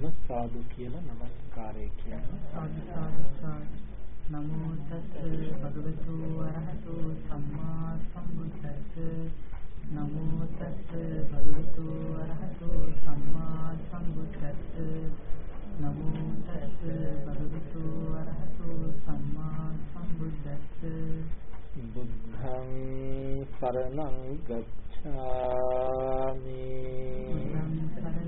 ඔන්න සාදු කියලා නමස්කාරය කියන්නේ. සාදු සාදු සාදු. නමෝ තස් භගවතු වරහතු සම්මා සම්බුද්දස්ස නමෝ තස් භගවතු වරහතු සම්මා සම්බුද්දස්ස නමෝ තස් භගවතු වරහතු සම්මා සම්බුද්දස්ස බුද්ධං සරණං ගච්ඡාමි සරණං ගච්ඡාමි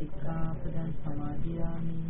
සික්ඛාපදං සමාදියාමි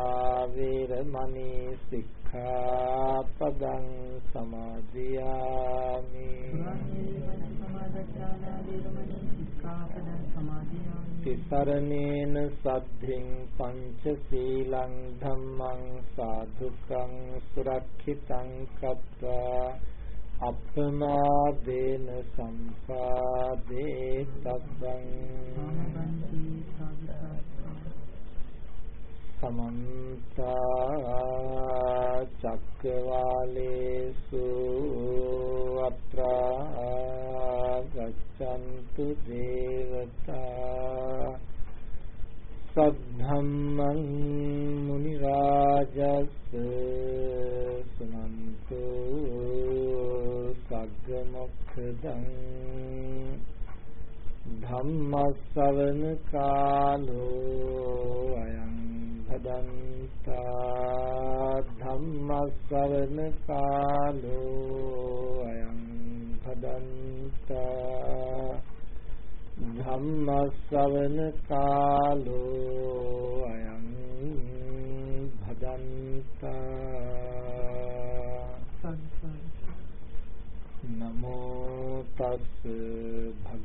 වේරමණී සික්ඛාපදං සමාදියාමි තිසරණේන සද්ධින් පංචශීලං ධම්මං සාධුකං සුරක්ෂිතං කତ୍වා අප්‍රමාදේන සම්පාදේ තබ්බං සමන්ත චක්කවාලේසු අත්‍රා ගච්ඡන්තු දේවතා සද්ධම්මං මුනි රාජස් සුනන්තු සග්ග මොක්ඛදං ධම්මස්සවන කාලෝ අයං භදන්තා ධම්මස්සවන කාලෝ අයං භදන්තා ධම්මස්සවන කාලෝ අයං භදන්තා නමෝ තස්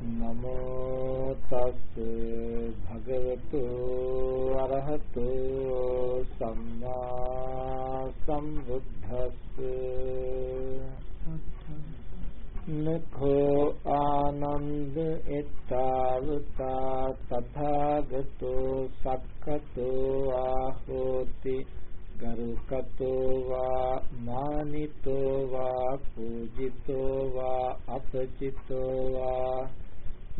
නමෝ තස් භගවතු අරහතෝ සම්මා සම්බුද්දස්ස. නඛෝ ආනන්ද එත්තාවතා තථාගතෝ සක්කතෝ ආහෝති. ගරුකතෝ වා මානිතෝ වා පූජිතෝ චිත්තෝ වා අපචිත්තෝ වා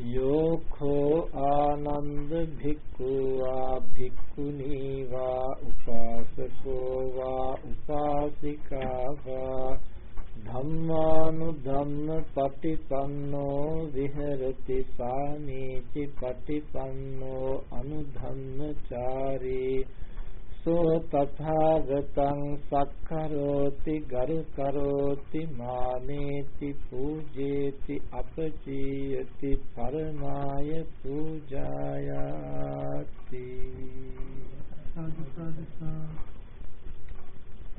යෝඛෝ ආනන්ද භික්ඛුවා භික්ඛුනී වා උපාසකෝ වා උපාසිකා වා ධම්මානුධම්ම පටිපන්නෝ විහෙරති සාමීචි පටිපන්නෝ අනුධම්මචාරී සෝ තථාගතං සක්කරෝති ගරු කරෝති මාමේති පූජේති අපචීයති පරමාය පූජායාති සාදු සාදු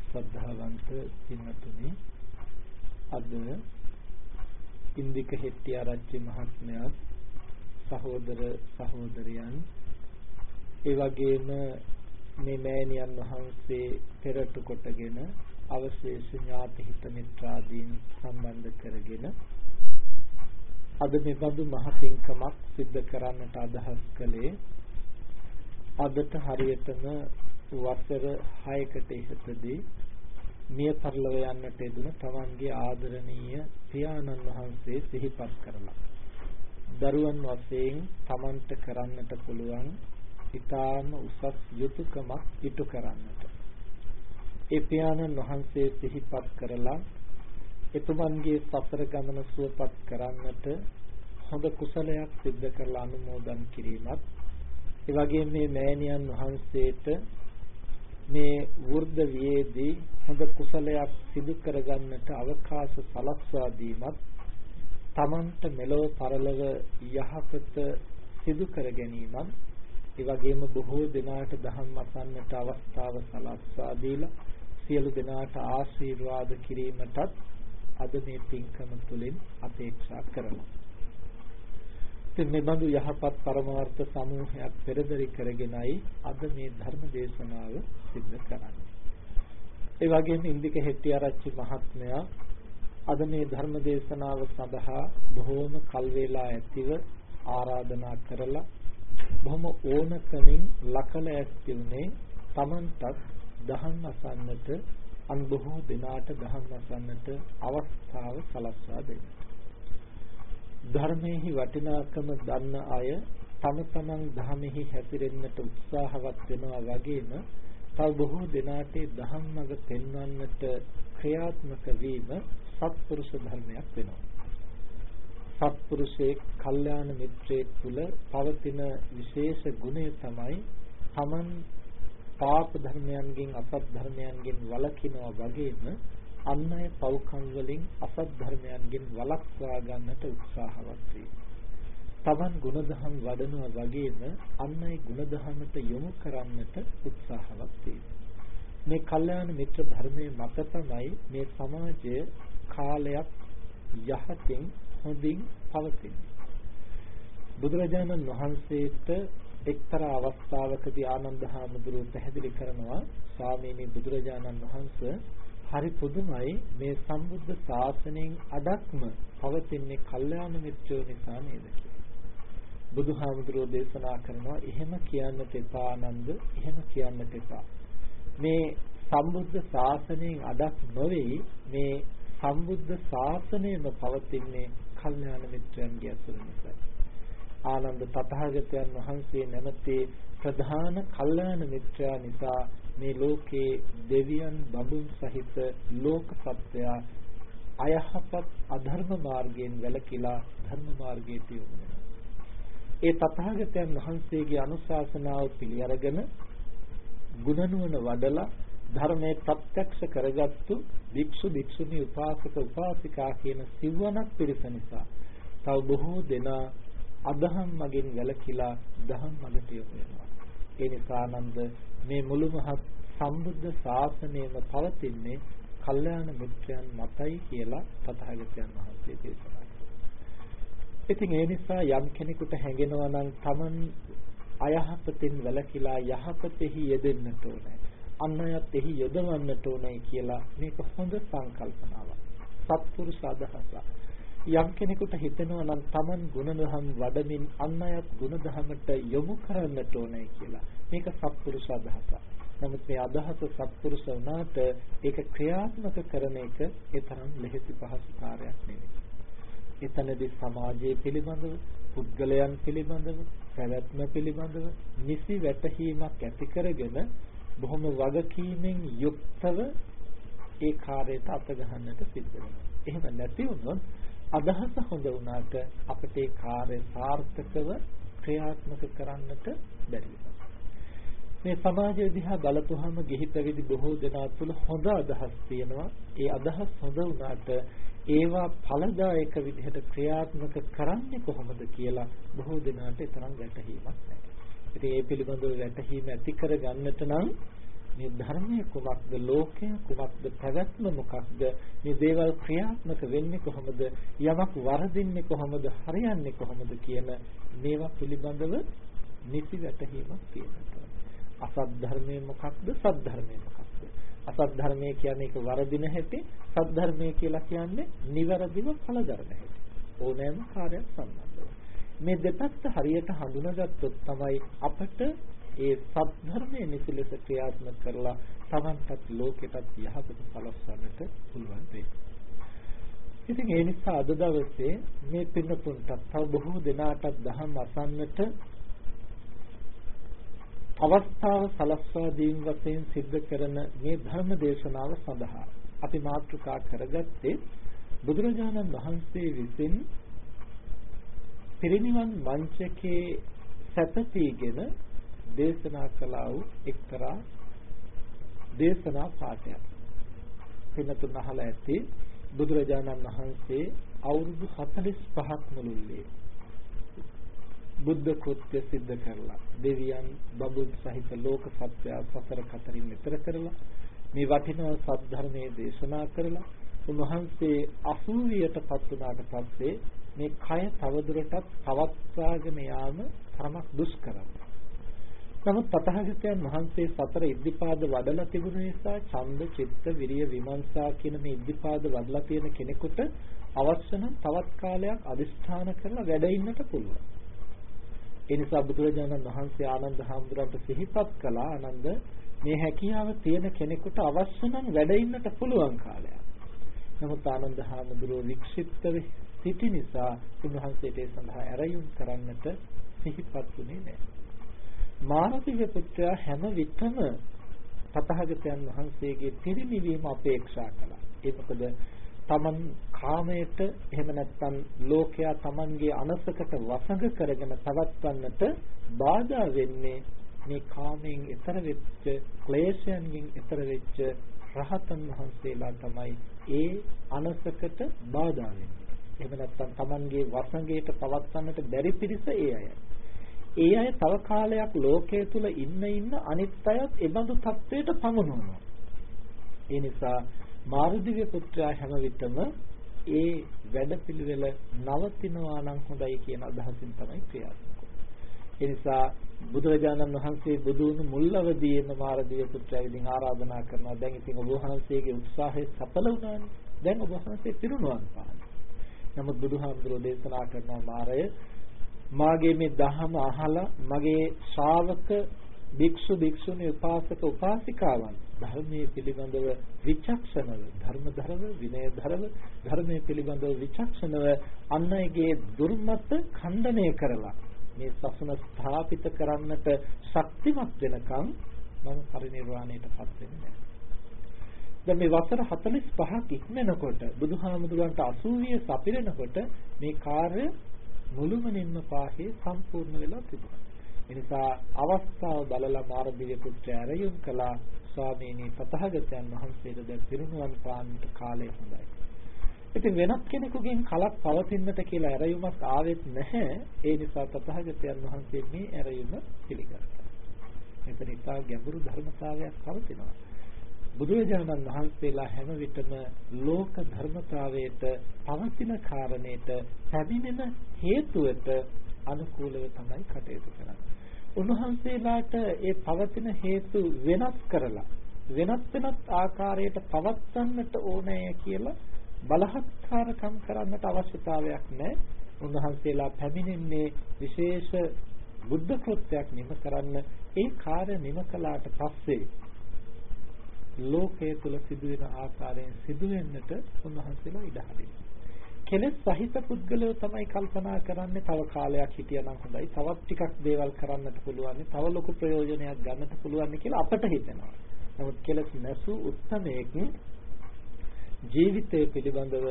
ශ්‍රද්ධාවන්ත පින්තුනි අද ඉන්දික හෙට්ටිආරච්චි මහත්මයා සහෝදර සහෝදරයන් ඒ වගේම මේ මෑණියන් වහන්සේ පෙරටු කොටගෙන අවශේෂ ඥාති හිත මිත්‍රාදීන් සම්බන්ධ කරගෙන අද මේ බඳු මහ පිංකමක් සිද්ධ කරන්නට අදහස් කළේ අදට හරියටම වසර 6කට ඉහතදී මිය පරලව යන්නට යෙදුන තමන්ගේ ආදරණීය පියාණන් වහන්සේ සිහිපත් කරලා දරුවන් වශයෙන් තමන්ට කරන්නට පුළුවන් ඊටාම උසස් යුතුයකමක් ඉටු කරන්නට. ඒ පියාණන් වහන්සේ සිහිපත් කරලා එතුමන්ගේ සසර ගමන සුවපත් කරන්නට හොඳ කුසලයක් සිද්ධ කරලා අනුමෝදන් කිරීමත් ඒ වගේම මේ මෑණියන් වහන්සේට මේ වෘද්ධ වියේදී හොඳ කුසලයක් සිදු කරගන්නට අවකාශ සලස්වා දීමත් තමන්ට මෙලොව පරලොව යහපත සිදු කර ගැනීමත් ඒ වගේම බොහෝ දෙනාට ධම්ම අසන්නට අවස්ථාව සලස්වා දීලා සියලු දෙනාට ආශිර්වාද කිරීමටත් අද මේ පින්කම තුළින් අපේක්ෂා කරනවා. ඉතින් මේ බඳු යහපත් පරමාර්ථ සමූහයක් පෙරදරි කරගෙනයි අද මේ ධර්ම දේශනාව සිද්ධ කරන්නේ. ඒ වගේම ඉන්දික හෙට්ටිආරච්චි මහත්මයා අද මේ ධර්ම දේශනාව සඳහා බොහෝම කල් වේලා ඇතිව ආරාධනා කරලා බොහොම ඕනකමින් ලකල ඇස්ති උනේ Tamanටත් දහම් අසන්නට අන් බොහෝ දිනාට දහම් අසන්නට අවස්ථාව සලස්වා දෙන්න. ධර්මයේහි වටිනාකම දන්න අය තම තමන් ධර්මෙහි හැසිරෙන්නට උත්සාහවත් වෙනවා වගේම තව බොහෝ දෙනාට දහම් මඟ පෙන්වන්නට ක්‍රියාත්මක වීම සත්පුරුෂ ධර්මයක් වෙනවා. සත්පුරුෂයේ කල්යාණ මිත්‍රයෙක් තුල පවතින විශේෂ ගුණය තමයි තමන් පාප ධර්මයන්ගෙන් අපත් ධර්මයන්ගෙන් වළකිනවා වගේම අන් අය පව්කම් වලින් අපත් ධර්මයන්ගෙන් වළක්වා ගන්නට උත්සාහවත් වීම. තමන් ගුණධම් වඩනවා වගේම අන් අය ගුණධමයට යොමු කරන්නට උත්සාහවත් වීම. මේ කල්යාණ මිත්‍ර ධර්මයේ මත තමයි මේ සමාජය කාලයක් යහතින් හොඳින් පවතින්නේ. බුදුරජාණන් වහන්සේට එක්තරා අවස්ථාවකදී ආනන්ද හාමුදුරුවෝ පැහැදිලි කරනවා ස්වාමීනි බුදුරජාණන් වහන්සේ හරි පුදුමයි. මේ සම්බුද්ධ ශාසනයෙන් අඩක්ම පවතින්නේ කල්යාණ මිත්‍රයෝ නිසා නේද? බුදුහාමුදුරුවෝ දේශනා කරනවා එහෙම කියන්නට එපා ආනන්ද එහෙම කියන්නට එපා. මේ සම්බුද්ධ ශාසනයෙන් අඩක් නොවේ මේ සම්බුද්ධ ශාසනයම පවතින්නේ කල්යාණ මිත්‍රයන්ගේ අසුර නිසා ආනන්ද තථාගතයන් වහන්සේ නැමැති ප්‍රධාන කල්යාණ මිත්‍රයා නිසා මේ ලෝකේ දෙවියන් බඹුන් සහිත ලෝක සත්‍යය අයහපත් අධර්ම මාර්ගයෙන් වැළකීලා ධර්ම මාර්ගයට යොමු වෙනවා. ඒ තථාගතයන් වහන්සේගේ අනුශාසනාව පිළි අරගෙන ගුණනුවණ වඩලා ධර්මයේ ප්‍රත්‍යක්ෂ කරගත්තු භික්ෂු භික්ෂුණී උපාසක උපාසිකා කියන සිවණක් පිරිස නිසා තව බොහෝ දෙනා අදහම් මගින් වැළකීලා දහම් මගට යොමු වෙනවා. ඒ නිසා ආනන්ද මේ මුළු මහත් සම්බුද්ධ ශාසනයම පවතින්නේ කල්යාණ මිත්‍රයන් මතයි කියලා තථාගතයන් වහන්සේ දේශනා කළා. ඉතින් ඒ නිසා යම් කෙනෙකුට හැඟෙනවා නම් Taman අයහපතින් වැළකීලා යහපතෙහි යෙදෙන්නට ඕනේ. අන් අයත් එහි යොදවන්නට ඕනේ කියලා මේක හොඳ සංකල්පනාවක්. සත්පුරුෂ අදහසක්. යම් කෙනෙකුට හිතෙනවා නම් Taman ගුණධම් වඩමින් අන් අයත් ගුණධමයට යොමු කරන්නට ඕනේ කියලා. මේක සත්පුරුෂ අදහසක්. නමුත් මේ අදහස සත්පුරුෂ වුණාට ඒක ක්‍රියාත්මක කරන එක ඒ තරම් ලෙහෙසි පහසු කාර්යයක් නෙවෙයි. එතනදී සමාජයේ පිළිබඳව, පුද්ගලයන් පිළිබඳව, පැවැත්ම පිළිබඳව නිසි වැටහීමක් ඇති කරගෙන බොහොම වගකීමෙන් යුක්තව ඒ කාර්යයට අත ගන්නට සිද්ධ වෙනවා. එහෙම නැති වුණොත් අදහස හොඳ වුණාට අපිට ඒ කාර්ය සාර්ථකව ක්‍රියාත්මක කරන්නට බැරි මේ සමාජය දිහා බලපුවාම ගිහි පැවිදි බොහෝ දෙනා තුළ හොඳ අදහස් තියෙනවා. ඒ අදහස් හොඳ වුණාට ඒවා ඵලදායක විදිහට ක්‍රියාත්මක කරන්නේ කොහොමද කියලා බොහෝ දෙනාට තරම් වැටහීමක් නැහැ. ඉතින් ඒ පිළිබඳව වැටහීම ඇති කර ගන්නට නම් මේ ධර්මයේ කුමක්ද ලෝකය කුමක්ද පැවැත්ම මොකක්ද මේ දේවල් ක්‍රියාත්මක වෙන්නේ කොහොමද යමක් වරදින්නේ කොහොමද හරියන්නේ කොහොමද කියන මේවා පිළිබඳව නිසි වැටහීමක් තියෙනවා. අසත් ධර්මයේ මොකක්ද සත් ධර්මයේ මොකක්ද? අසත් ධර්මයේ කියන්නේ ඒක වරදින හැටි සත් ධර්මයේ කියලා කියන්නේ නිවැරදිව ඵල දරන හැටි. ඕනෑම කාර්යයක් සම්බන්ධව. මේ දෙපැත්ත හරියට හඳුනාගත්තොත් තමයි අපට ඒ සත්‍ය නිසි ලෙස ක්‍රියාත්මක කරලා තමන්ටත් ලෝකෙටත් යහපත සලස්වන්නට පුළුවන් වෙයි. ඉතින් ඒ නිසා අද දවසේ මේ පින්නතුන්ට තව බොහෝ දෙනාටත් දහම් අසන්නට අවස්ථාව සලස්වා දීම වශයෙන් සිද්ධ කරන මේ ධර්ම දේශනාව සඳහා අපි මාතෘකා කරගත්තේ බුදුරජාණන් වහන්සේ විසින් පිරිනිවන් මංචකේ සැතපීගෙන දේශනා කළා වූ එක්තරා දේශනා පාඨයක්. පින්නතුන් අහලා ඇති බුදුරජාණන් වහන්සේ අවුරුදු 45ක් මුළුල්ලේ බුද්ධ කෘත්‍ය સિદ્ધ කරලා දෙවියන් බබුන් සහිත ලෝක සත්‍ය සතර කතරින් මෙතර කරලා මේ වටිනා සද්ධර්මයේ දේශනා කරලා උන්වහන්සේ 80ට පත් වුණාට පස්සේ මේ කය තවදුරටත් පවත්වාගෙන යාම තරමක් දුෂ්කරයි. නමුත් තථාගතයන් වහන්සේ සතර ඉද්ධිපාද වඩලා තිබුණ නිසා ඡන්ද, චිත්ත, විරිය, විමර්ශා කියන මේ ඉද්ධිපාද වඩලා තියෙන කෙනෙකුට අවශ්‍ය නම් තවත් කාලයක් අදිස්ථාන කරලා වැඩ ඉන්නට පුළුවන්. ඒ නිසා බුදුරජාණන් වහන්සේ ආනන්ද හාමුදුරන්ට සිහිපත් කළා ආනන්ද මේ හැකියාව තියෙන කෙනෙකුට අවශ්‍ය නම් වැඩ ඉන්නට පුළුවන් කාලයක්. නමුත් ආනන්ද හාමුදුරුවෝ වික්ෂිප්තව සිටි නිසා උන්වහන්සේට ඒ සඳහා ඇරයුම් කරන්නට සිහිපත් වුණේ නැහැ. මානසික පුත්‍රයා හැම විටම තථාගතයන් වහන්සේගේ පිරිනිවීම අපේක්ෂා කළා. ඒ මොකද තමන් කාමයට එහෙම නැත්නම් ලෝකයා තමන්ගේ අනසකට වසඟ කරගෙන පවත්වන්නට බාධා වෙන්නේ මේ කාමයෙන් ඈතර වෙච්ච ක්ලේශයන්ගෙන් ඈතර වෙච්ච රහතන් වහන්සේලා තමයි ඒ අනසකට බාධා වෙන්නේ. එහෙම නැත්නම් Tamanගේ වසඟයට පවත්වන්නට බැරි පිරිස ඒ අය. ඒ අය තව කාලයක් ලෝකයේ තුල ඉන්න ඉන්න අනිත් අයත් එබඳු තත්වයට පමුණුවනවා. ඒ නිසා මාරුදිව්‍ය පුත්‍රයා හැම විටම ඒ වැඩපිළිවෙල නවතිනවා නම් හොඳයි කියන අදහසින් තමයි ක්‍රියාත්මක ඒ නිසා බුදුරජාණන් වහන්සේ බුදු වුණු මුල් අවදීම මාරදීය පුත්‍රයා විසින් ආරාධනා කරනවා දැන් ඉතින් ඔබ වහන්සේගේ උත්සාහය සඵල වුණානේ දැන් ඔබ වහන්සේ පිරුණුවන් පාන නමුත් බුදුහාමුදුරෝ දේශනා කරනවා මාරය මාගේ මේ දහම අහලා මගේ ශ්‍රාවක භික්ෂු භික්ෂුණී උපාසක උපාසිකාවන් ධර්මයේ පිළිබඳව විචක්ෂණව ධර්මධරව විනයධරව ධර්මයේ පිළිබඳව විචක්ෂණව අන් අයගේ දුර්මත ඛණ්ඩණය කරලා මේ සසුන ස්ථාපිත කරන්නට ශක්තිමත් වෙනකම් මම පරිනිර්වාණයටපත් වෙන්නේ නැහැ. දැන් මේ වසර 45ක් ඉක්මනකොට බුදුහාමුදුරන්ට 80 සපිරෙනකොට මේ කාර්ය මුළුමනින්ම පාහේ සම්පූර්ණ වෙලා තිබුණා. එනිසා අවස්ථාව බලලා මාර්ගීය පුත්‍රය ආරයුම් කළා ස්වාමීනි තථාගතයන් වහන්සේට දැන් පිරුණුවන් පාන්නට කාලය හොඳයි. ඉතින් වෙනත් කෙනෙකුගෙන් කලක් පවතින්නට කියලා ඇරයුමක් ආවෙත් නැහැ. ඒ නිසා තථාගතයන් වහන්සේ මේ ඇරයුම පිළිගත්තා. මෙතන ඉතා ගැඹුරු ධර්මතාවයක් පවතිනවා. බුදුරජාණන් වහන්සේලා හැම විටම ලෝක ධර්මතාවයට පවතින කාරණේට පැමිණෙන හේතුවට අනුකූලව තමයි කටයුතු කරන්නේ. උන්වහන්සේලාට ඒ පවතින හේතු වෙනස් කරලා වෙනත් වෙනත් ආකාරයට පවත්වන්නට ඕනෑ කියලා බලහත්කාරකම් කරන්නට අවශ්‍යතාවයක් නැහැ. උන්වහන්සේලා පැමිණෙන්නේ විශේෂ බුද්ධ කෘත්‍යයක් නිම කරන්න ඒ කාර්ය නිම කළාට පස්සේ ලෝකයේ තුල සිදුවෙන ආකාරයෙන් සිදුවෙන්නට උන්වහන්සේලා ඉඩ හරිනවා. කෙලෙස් සහිත පුද්ගලයෝ තමයි කල්පනා කරන්නේ තව කාලයක් හිටියනම් හොඳයි තවත් ටිකක් දේවල් කරන්නට පුළුවන් තව ලොකු ප්‍රයෝජනයක් ගන්නට පුළුවන් කියලා අපට හිතෙනවා. නමුත් කෙලෙස් නැසූ උත්සමයක ජීවිතය පිළිබඳව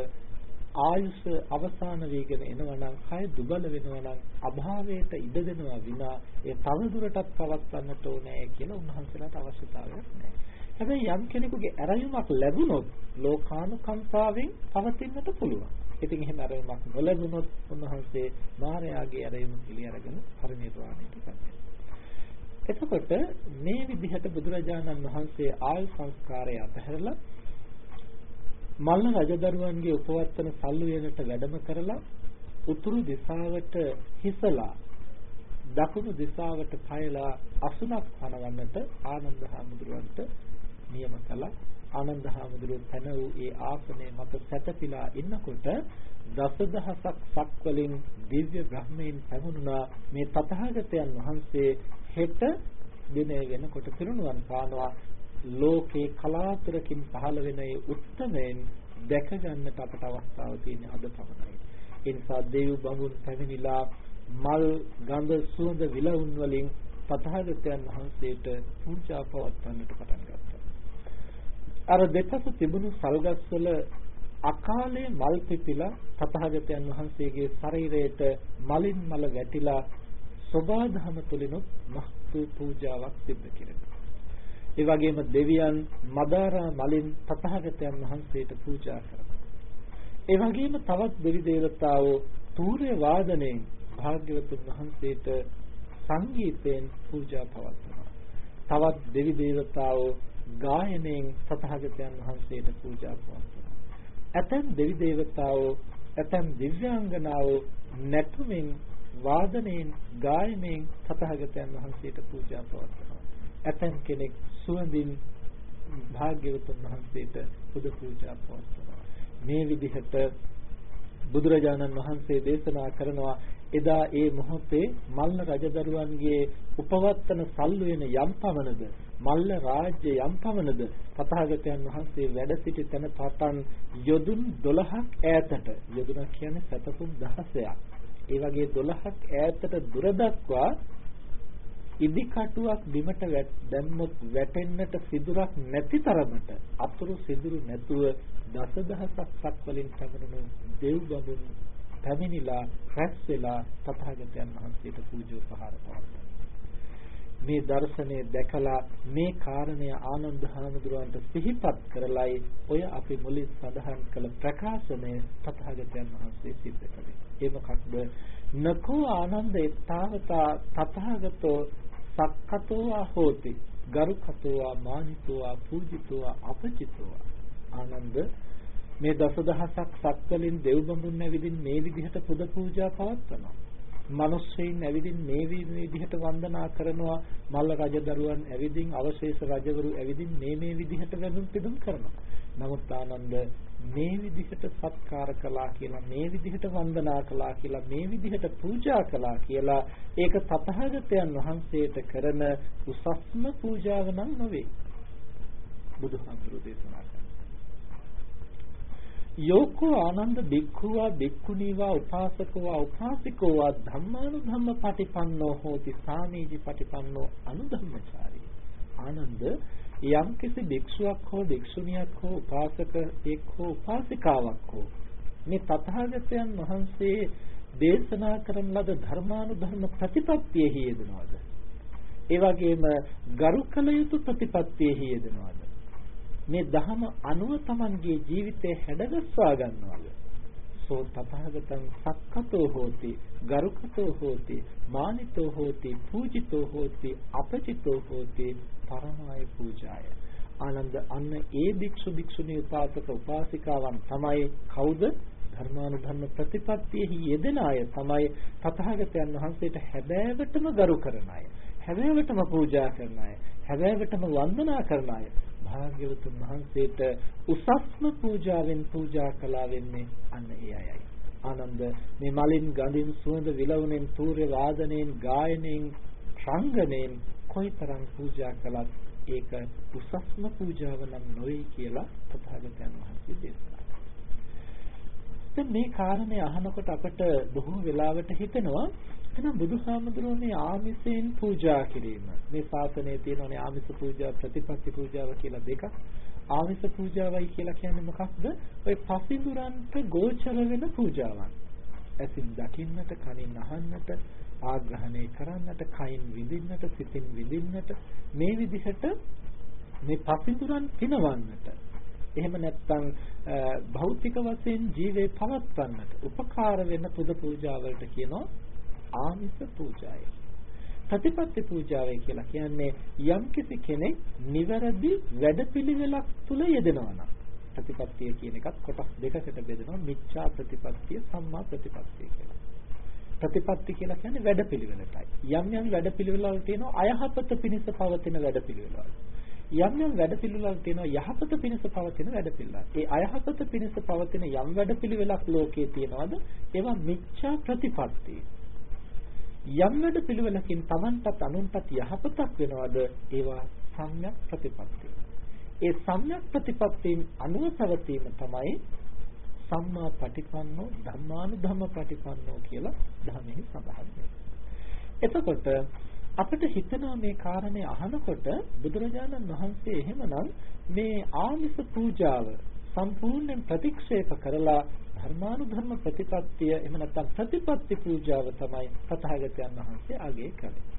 ආයුෂ අවසාන වේගෙන එනවා නම් කය දුබල වෙනවා නම් අභාවයට ඉඩ දෙනවා විනා ඒ තව දුරටත් පවත්වන්නට ඕනේ කියලා උන්වහන්සේලාට අවශ්‍යතාවයක් නැහැ. හැබැයි යම් කෙනෙකුගේ ඇරයුමක් ලැබුණොත් ලෝකානුකම්පාවෙන් පවතින්නට පුළුවන්. ඉතින් එහෙම ඇරයුමක් නොලැබුණොත් උන්වහන්සේ මායාගේ ඇරයුම පිළි අරගෙන පරිණිරවාණයට පත් එතකොට මේ විදිහට බුදුරජාණන් වහන්සේ ආයු සංස්කාරය අතහැරලා මල්ල රජදරුවන්ගේ උපවත්තන සල්ලුවේනට වැඩම කරලා උතුරු දිශාවට හිසලා දකුණු දිශාවට පයලා අසුනක් පනවන්නට ආනන්ද හාමුදුරුවන්ට නියම කළා ආනන්ද හාමුදුරුවෝ පැන වූ ඒ ආසනයේ මත සැතපීලා ඉන්නකොට දසදහසක් සක් වලින් දිව්‍ය බ්‍රහ්මයන් පැමුණුනා මේ තථාගතයන් වහන්සේ හෙට දිනේ වෙනකොට පිරුණුවන් පානවා ලෝකේ කලාතුරකින් පහළ වෙන ඒ උත්තරයෙන් දැක ගන්නට අපට අවස්ථාව තියෙන අද පමණයි. ඒ නිසා දේව බඹුන් පැමිණිලා මල් ගඳ සුවඳ විලවුන් වලින් තථාගතයන් වහන්සේට පූජා පවත්වන්නට පටන් ගත්තා. අර දෙපස තිබුණු සල්ගස්වල අකාලේ මල් පිපිලා තථාගතයන් වහන්සේගේ ශරීරයට මලින් මල වැටිලා සෝබාධම තුලිනුත් මහත් පූජාවක් සිද්ධ කෙරෙනවා. ඒ වගේම දෙවියන් මදාරා මලින් තථාගතයන් වහන්සේට පූජා කරනවා. ඒ වගේම තවත් දෙවි දේවතාවෝ තූර්ය වාදනයෙන් භාග්‍යවතුන් වහන්සේට සංගීතයෙන් පූජා පවත්වනවා. තවත් දෙවි දේවතාවෝ ගායනයෙන් තථාගතයන් වහන්සේට පූජා පවත්වනවා. ඇතැම් දෙවි දේවතාවෝ ඇතැම් දිව්‍යාංගනාවෝ නැටුමින් වාදනයෙන් ගායනයෙන් තථාගතයන් වහන්සේට පූජා පවත්වනවා. ඇතැම් කෙනෙක් සුවඳින් භාග්‍යවතුන් වහන්සේට පුද පූජා පවත්වනවා. මේ විදිහට බුදුරජාණන් වහන්සේ දේශනා කරනවා එදා ඒ මොහොතේ මල්ල රජදරුවන්ගේ උපවත්තන සල්ලු වෙන යම් පමණද මල්ල රාජ්‍ය යම් පමණද තථාගතයන් වහන්සේ වැඩ සිටි තැන පටන් යොදුන් 12ක් ඈතට යොදුන කියන්නේ සතපුම් 16ක් ඒ වගේ 12ක් ඈතට දුර දක්වා ඉදි කටුවක් බිමට දැම්මොත් වැටෙන්නට සිදුරක් නැති තරමට අතුරු සිදුරු නැතුව දසදහසක් සක් වලින් පැමිණුණු දෙව් බඹුන් පැමිණිලා රැස් වෙලා තථාගතයන් වහන්සේට පූජෝපහාර පවත්වනවා. මේ දර්ශනය දැකලා මේ කාරණය ආනන්ද හාමුදුරුවන්ට සිහිපත් කරලයි ඔය අපි මුලින් සඳහන් කළ ප්‍රකාශනය තථාගතයන් වහන්සේ සිද්ධ කළේ. ඒ මොකක්ද? නකෝ ආනන්ද එත්තාවතා තථාගතෝ සක්කතෝවා හෝති ගරුකතෝවා මානිතෝවා පූජිතෝවා අපචිතෝවා ආනන්ද මේ දසදහසක් සක්වලින් දෙව් බඹුන් ඇවිදින් මේ විදිහට පුද පූජා පවත්වනවා. මිනිස්සෙයින් ඇවිදින් මේ විදිහට වන්දනා කරනවා. මල්ල රජදරුවන් ඇවිදින් අවශේෂ රජවරු ඇවිදින් මේ මේ විදිහට වැඳුම් පිදුම් කරනවා. නමුත් ආනන්ද මේ විදිහට සත්කාර කළා කියලා මේ විදිහට වන්දනා කළා කියලා මේ විදිහට පූජා කළා කියලා ඒක තථාගතයන් වහන්සේට කරන උසස්ම පූජාව නම් නොවේ. බුදුහාමුදුරුවෝ දේශනා යෝකෝ ආනන්ද බික්ඛුවා බික්ඛුනීවා උපාසකවා උපාසිකෝවා ධම්මානුධම්ම පටිපන්නෝ හෝති සාමීජි පටිපන්නෝ අනුධම්මචාරී ආනන්ද යම්කිසි භික්ෂුවක් හෝ භික්ෂුණියක් හෝ උපාසකෙක් හෝ උපාසිකාවක් හෝ මේ තථාගතයන් වහන්සේ දේශනා කරන ලද ධර්මානුධර්ම ප්‍රතිපත්තියෙහි යෙදෙනවද? ඒ වගේම ගරු කළ යුතු ප්‍රතිපත්තියෙහි යෙදෙනවද? මේ ධහම අනුව Tamanගේ ජීවිතය හැඩගස්වා ගන්නවද? සෝ තථාගතං සක්කතෝ හෝති ගරුකතෝ හෝති මානිතෝ හෝති පූජිතෝ හෝති අපචිතෝ හෝති පරමාය පූජාය. ආනන්ද අන්න ඒ භික්ෂු භික්ෂුණී උපාසක උපාසිකාවන් තමයි කවුද? ධර්මානුධර්ම ප්‍රතිපත්තියෙහි යෙදෙන අය තමයි තථාගතයන් වහන්සේට හැබෑවටම ගරු කරන අය හැබෑවටම පූජා කරන අය හැබෑවටම වන්දනා කරන අය. භාග්‍යවතුන් වහන්සේට උසස්ම පූජාවෙන් පූජා කළා වෙන්නේ අන්න ඒ අයයි ආනන්ද මේ මලින් ගඳින් සුවඳ විලවුනෙන් තූර්ය වාදනයෙන් ගායනයෙන් රංගනයෙන් කොයිතරම් පූජා කළත් ඒක උසස්ම පූජාව නම් නොවේ කියලා තථාගතයන් වහන්සේ දේශනා කළා. මේ කාරණේ අහනකොට අපට බොහෝ වෙලාවට හිතෙනවා එහෙනම් බුදුහාමුදුරුවෝ මේ ආමිසයෙන් පූජා කිරීම මේ ශාසනයේ තියෙනනේ ආමිස පූජා ප්‍රතිපත්ති පූජාව කියලා දෙකක් ආමිස පූජාවයි කියලා කියන්නේ මොකක්ද? ඔය පසිඳුරන්ට ගෝචර වෙන පූජාවන්. ඇසින් දකින්නට, කනින් අහන්නට, ආග්‍රහණය කරන්නට, කයින් විඳින්නට, සිතින් විඳින්නට මේ විදිහට මේ පසිඳුරන් පිනවන්නට එහෙම නැත්නම් භෞතික වශයෙන් ජීවේ පවත්වන්නට උපකාර වෙන පුද පූජාවලට කියනවා ආමිස පූජාය. ප්‍රතිපත්ති පූජාවයි කියලා කියන්නේ යම්කිසි කෙනෙක් නිවැරදි වැඩපිළිවෙලක් තුල යෙදෙනවා නම් ප්‍රතිපත්තිය කියන එකත් කොටස් දෙකකට බෙදෙනවා මිච්ඡා ප්‍රතිපත්තිය සම්මා ප්‍රතිපත්තිය කියලා. ප්‍රතිපත්ති කියලා කියන්නේ වැඩපිළිවෙලටයි. යම් යම් වැඩපිළිවෙලවල තියෙනවා අයහපත පිණිස පවතින වැඩපිළිවෙලවල. යම් යම් වැඩපිළිවෙලවල තියෙනවා යහපත පිණිස පවතින වැඩපිළිවෙල. ඒ අයහපත පිණිස පවතින යම් වැඩපිළිවෙලක් ලෝකයේ තියෙනවද? ඒවා මිච්ඡා ප්‍රතිපත්ති. යම් වැඩ පිළිවෙලකින් Tamanටත් අනුන්ටත් යහපතක් වෙනවද ඒවා සම්‍යක් ප්‍රතිපත්තිය. ඒ සම්‍යක් ප්‍රතිපත්තියෙන් අනුව පැවතීම තමයි සම්මා පටිපන්නෝ ධම්මානුධම්ම පටිපන්නෝ කියලා ධර්මයේ සඳහන් එතකොට අපිට හිතනවා මේ කාරණේ අහනකොට බුදුරජාණන් වහන්සේ එහෙමනම් මේ ආමිස පූජාව සම්පූර්ණයෙන් ප්‍රතික්ෂේප කරලා ධර්මානුධර්ම ප්‍රතිපත්තිය එහෙම නැත්නම් ප්‍රතිපත්ති පූජාව තමයි තථාගතයන් වහන්සේ අගය කළේ.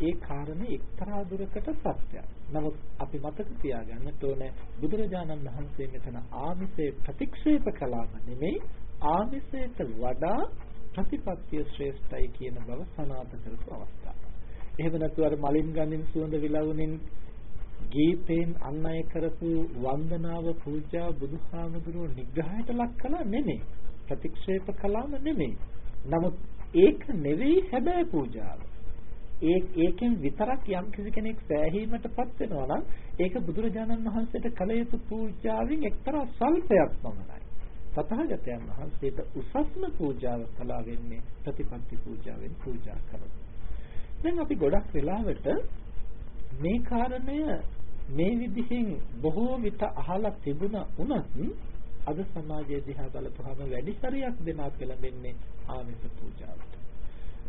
ඒ කාරණේ එක්තරා දුරකට සත්‍යයි. නමුත් අපි මතක තියාගන්න ඕනේ බුදුරජාණන් වහන්සේ මෙතන ආමිෂේ ප්‍රතික්ෂේප කළාම නෙමෙයි ආමිෂයට වඩා ප්‍රතිපත්තිය ශ්‍රේෂ්ඨයි කියන බව සනාථ කරපු අවස්ථාව. එහෙම නැතු අර මලින් ගඳින් සුවඳ විලවුනින් ගීතෙන් අන් අය කරපු වන්දනාව පූජා බුදුහාමුදුරුවෝ නිග්‍රහයට ලක් කළා නෙමෙයි. ප්‍රතික්ෂේප කළාම නෙමෙයි. නමුත් ඒක නෙවෙයි හැබැයි පූජාව. ඒ ඒකෙන් විතරක් යම් කිසි කෙනෙක් සෑහීමටපත් වෙනවා නම් ඒක බුදුරජාණන් වහන්සේට කළ යුතු පූජාවෙන් එක්තරා සල්පයක් පමණයි. තථාගතයන් වහන්සේට උසස්ම පූජාව කළා වෙන්නේ ප්‍රතිපත්ති පූජාවෙන් පූජා කරනවා. දැන් අපි ගොඩක් වෙලාවට මේ කාරණය මේ විදිහෙන් බොහෝ විට අහලා තිබුණා වුණත් අද සමාජයේ දිහා බලපුවහම වැඩි හරියක් දෙනා පෙළඹෙන්නේ ආමිස පූජාවට.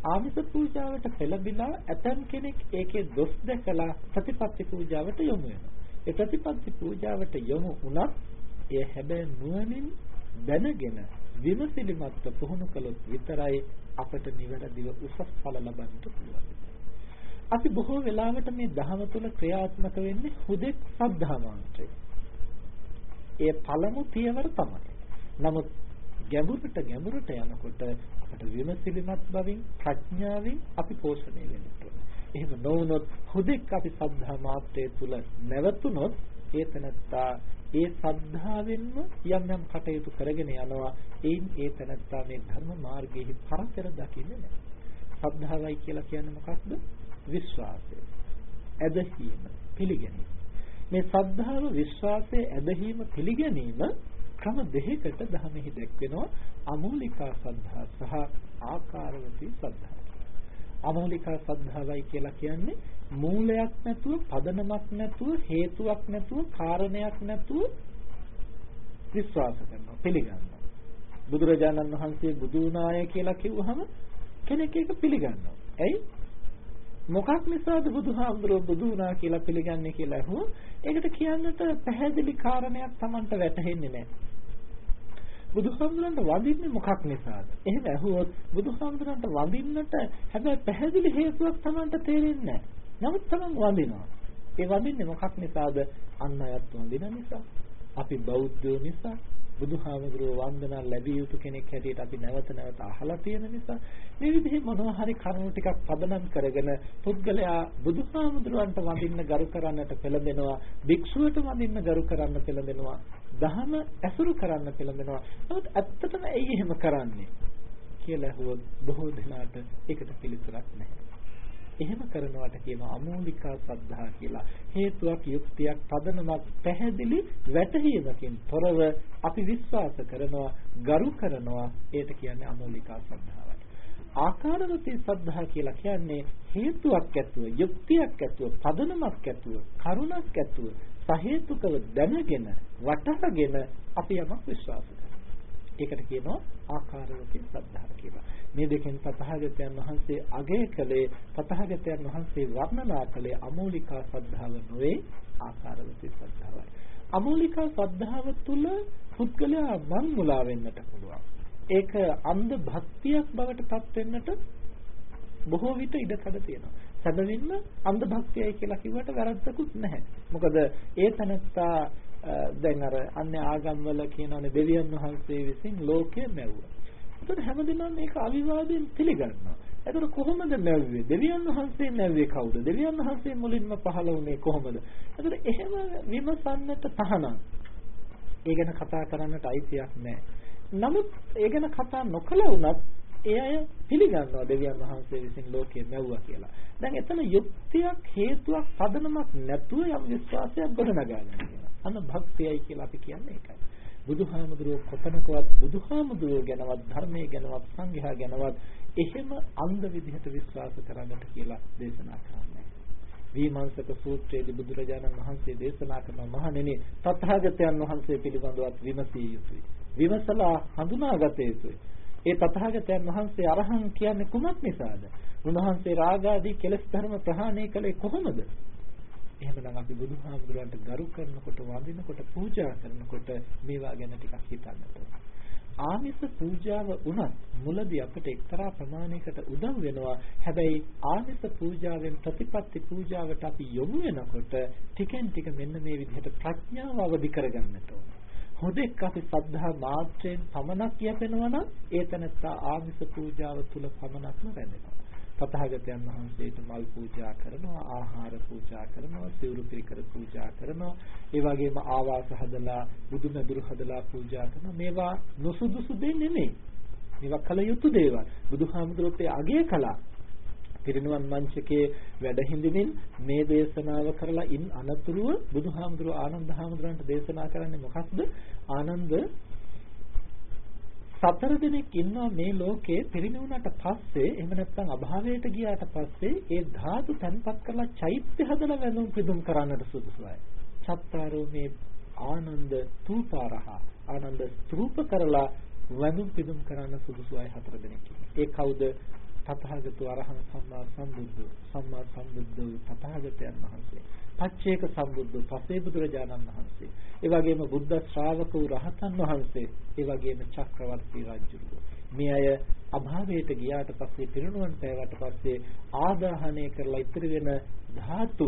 ආමිස පූජාවට පෙළඹිලා ඇතම් කෙනෙක් ඒකේ දොස් දැකලා ප්‍රතිපත්ති පූජාවට යොමු වෙනවා. ඒ ප්‍රතිපත්ති පූජාවට යොමු වුණත් එය හැබැයි නුවණින් දැනගෙන විමසිලිමත්ව පුහුණු කළොත් විතරයි අපට නිවැරදිව උසස් ඵල ලබන්න පුළුවන්. අපි බොහෝ වෙලාවට මේ ධහම තුල ක්‍රියාත්මක වෙන්නේ හුදෙක් සද්ධා මාත්‍රය. ඒ පළමු පියවර තමයි. නමුත් ගැඹුරට ගැඹුරට යනකොට අපට විමසිලිමත් බවින් ප්‍රඥාවෙන් අපි පෝෂණය වෙන්න ඕනේ. එහෙම නොවුනොත් හුදෙක් අපි සද්ධා මාත්‍රයේ තුල නැවතුනොත් ඒ තනත්තා ඒ සද්ධාවෙන්ම යම් යම් කටයුතු කරගෙන යනවා. ඒන් ඒ තනත්තා මේ ධර්ම මාර්ගයේ පරතර දකින්නේ නැහැ. සද්ධාවයි කියලා කියන්නේ මොකක්ද? විශ්වාසය ඇදහිීම පිළිගැනීම මේ සද්ධාව විශ්වාසය ඇදහිීම පිළිගැනීම ක්‍රම දෙකකට ධර්මෙහි දැක්වෙනවා අමූලිකා සද්ධා සහ ආකාරවතී සද්ධා අමූලිකා සද්ධාවයි කියලා කියන්නේ මූලයක් නැතුව පදනමක් නැතුව හේතුවක් නැතුව කාරණයක් නැතුව විශ්වාස කරනවා පිළිගන්නවා බුදුරජාණන් වහන්සේ බුදු වුණාය කියලා කිව්වහම කෙනෙක් ඒක පිළිගන්නවා. ඇයි? මොකක් නිසාද බුදුහාමුදුරුවෝ බුදු වුණා කියලා පිළිගන්නේ කියලා අහුවොත් ඒකට කියන්නට පැහැදිලි කාරණයක් Tamanට වැටහෙන්නේ නැහැ. බුදුහාමුදුරන්ට වඳින්නේ මොකක් නිසාද? එහෙම අහුවොත් බුදුහාමුදුරන්ට වඳින්නට හැබැයි පැහැදිලි හේතුවක් Tamanට තේරෙන්නේ නැහැ. නමුත් Taman වඳිනවා. ඒ වඳින්නේ මොකක් නිසාද? අන් අයත් වඳින නිසා. අපි බෞද්ධයෝ නිසා බුදුහාමුදුරුව වන්දනා ලැබිය යුතු කෙනෙක් හැටියට අපි නැවත නැවත අහලා තියෙන නිසා මේ විදිහේ මොනවා හරි කරුණු ටිකක් පදනම් කරගෙන පුද්ගලයා බුදුහාමුදුරුවන්ට වඳින්න ගරු කරන්නට පෙළඹෙනවා භික්ෂුවට වඳින්න ගරු කරන්න පෙළඹෙනවා දහම ඇසුරු කරන්න පෙළඹෙනවා. නමුත් ඇත්තටම ඇයි එහෙම කරන්නේ කියලා අහුවොත් බොහෝ දෙනාට ඒකට පිළිතුරක් නැහැ. එහෙම කරනවට කියනවා අමූලිකා සද්ධා කියලා. හේතුවක් යුක්තියක් පදනමක් පැහැදිලි වැටහීමකින් තොරව අපි විශ්වාස කරනවා, ගරු කරනවා. ඒට කියන්නේ අමූලිකා සද්ධාවයි. ආකාරවතී සද්ධා කියලා කියන්නේ හේතුවක් ඇතුව, යුක්තියක් ඇතුව, පදනමක් ඇතුව, කරුණක් ඇතුව, සහේතුකව දැනගෙන වටහාගෙන අපි යමක් විශ්වාස කරනවා. ඒකට කියනවා ආකාරවතී සද්ධා කියලා. මේ දෙකෙන් තථාගතයන් වහන්සේ අගය කළේ තථාගතයන් වහන්සේ වර්ණනා කළේ අමෝලිකා සද්ධාව නොවේ ආකාරවතී සද්ධාවයි. අමෝලිකා සද්ධාව තුළ පුද්ගලයා මන් මුලා වෙන්නට පුළුවන්. ඒක අන්ධ භක්තියක් බවට පත් වෙන්නට බොහෝ විට ඉඩකඩ තියෙනවා. සැබවින්ම අන්ධ භක්තියයි කියලා කිව්වට වැරද්දකුත් නැහැ. මොකද ඒ තනත්තා දැන් අර අන්‍ය ආගම්වල කියනවානේ දෙවියන් වහන්සේ විසින් ලෝකය මැව්වා. ඒතර හැමදෙනාම මේක අවිවාදයෙන් පිළිගන්නවා. එතකොට කොහොමද නැව්වේ? දෙවියන් වහන්සේ නැව්වේ කවුද? දෙවියන් වහන්සේ මුලින්ම පහළ වුණේ කොහොමද? එතකොට එහෙම විමසන්නට තහනම්. ඒ ගැන කතා කරන්නට අයිතියක් නැහැ. නමුත් ඒ ගැන කතා නොකළ වුණත් ඒ අය පිළිගන්නවා දෙවියන් වහන්සේ විසින් ලෝකෙ මැව්වා කියලා. දැන් එතන යුක්තියක් හේතුවක් පදනමක් නැතුව යම් විශ්වාසයක් ගොඩනගා ගන්නවා. අන්න භක්තියයි කියලා අපි කියන්නේ ඒකයි. බුදුහාමුදුරුවෝ කොතනකවත් බුදුහාමුදුරුවෝ ගැනවත් ධර්මයේ ගැනවත් සංඝයා ගැනවත් එහෙම අන්ධ විදිහට විශ්වාස කරන්නට කියලා දේශනා කරන්නේ. විමර්ශක සූත්‍රයේදී බුදුරජාණන් වහන්සේ දේශනා කරන මහණෙනි තථාගතයන් වහන්සේ පිළිබඳවත් විමසිය යුතුයි. විමසලා හඳුනාගත යුතුයි. ඒ තථාගතයන් වහන්සේ අරහන් කියන්නේ කුමක් නිසාද? උන්වහන්සේ රාගාදී කෙලෙස් ධර්ම ප්‍රහාණය කළේ කොහොමද? එහෙමනම් අපි බුදුහාමුදුරන්ට ගරු කරනකොට වඳිනකොට පූජා කරනකොට මේවා ගැන ටිකක් හිතන්නට ආමිස පූජාව උනත් මුලදී අපිට එක්තරා ප්‍රමාණයකට උදව් වෙනවා. හැබැයි ආමිස පූජාවෙන් ප්‍රතිපත්ති පූජාවට අපි යොමු වෙනකොට ටිකෙන් ටික මෙන්න මේ විදිහට ප්‍රඥාව අවදි කරගන්නට ඕන. හොදෙක් අපි සද්ධා මාත්‍රයෙන් පමණක් යැපෙනවා නම් ඒ තනත්තා ආමිස පූජාව තුල පමණක්ම රැඳෙනවා. තථාගතයන් වහන්සේට මල් පූජා කරනවා ආහාර පූජා කරනවා සිවුරු පිරිකර පූජා කරනවා. ඒ වගේම ආවාස හදලා බුදු මැදුරු හදලා පූජා කරනවා. මේවා නොසුදුසු දෙ නෙමෙයි. මේවා කල යුතු දේවල්. බුදුහාමුදුරුවෝ ඒ අගය කළා. පිරිනුවන් මංචකයේ වැඩ හිඳිමින් මේ දේශනාව කරලා ඉන් අනතුරුව බුදුහාමුදුරුව ආනන්ද හාමුදුරන්ට දේශනා කරන්නේ මොකක්ද? ආනන්ද සතර දිනක් ඉන්නවා මේ ලෝකේ පිරිනුවනට පස්සේ එහෙම නැත්නම් අභාවයට ගියාට පස්සේ ඒ ධාතු තන්පත් කරලා චෛත්‍ය හදලා වැඳුම් පිදුම් කරන්නට සුදුසුයි. සත්තාරෝ මේ ආනන්ද තූපාරහ ආනන්ද ස්තූප කරලා වැඳුම් පිදුම් කරන්න සුදුසුයි හතර දිනක්. ඒ කවුද? තථාගත අරහං සම්මා සම්බුද්ධ සම්මා සම්බුද්ධ තථාගතයන් වහන්සේ. පච්චේක සම්බුද්ධ පසේ බුදුරජාණන් වහන්සේ. ඒ වගේම බුද්ධ ශ්‍රාවක වූ රහතන් වහන්සේ. ඒ වගේම චක්‍රවර්ති රජුගේ. මේ අය අභාවයට ගියාට පස්සේ පිරිනුවන් පෑවට පස්සේ ආදාහනය කරලා ඉතිරි වෙන ධාතු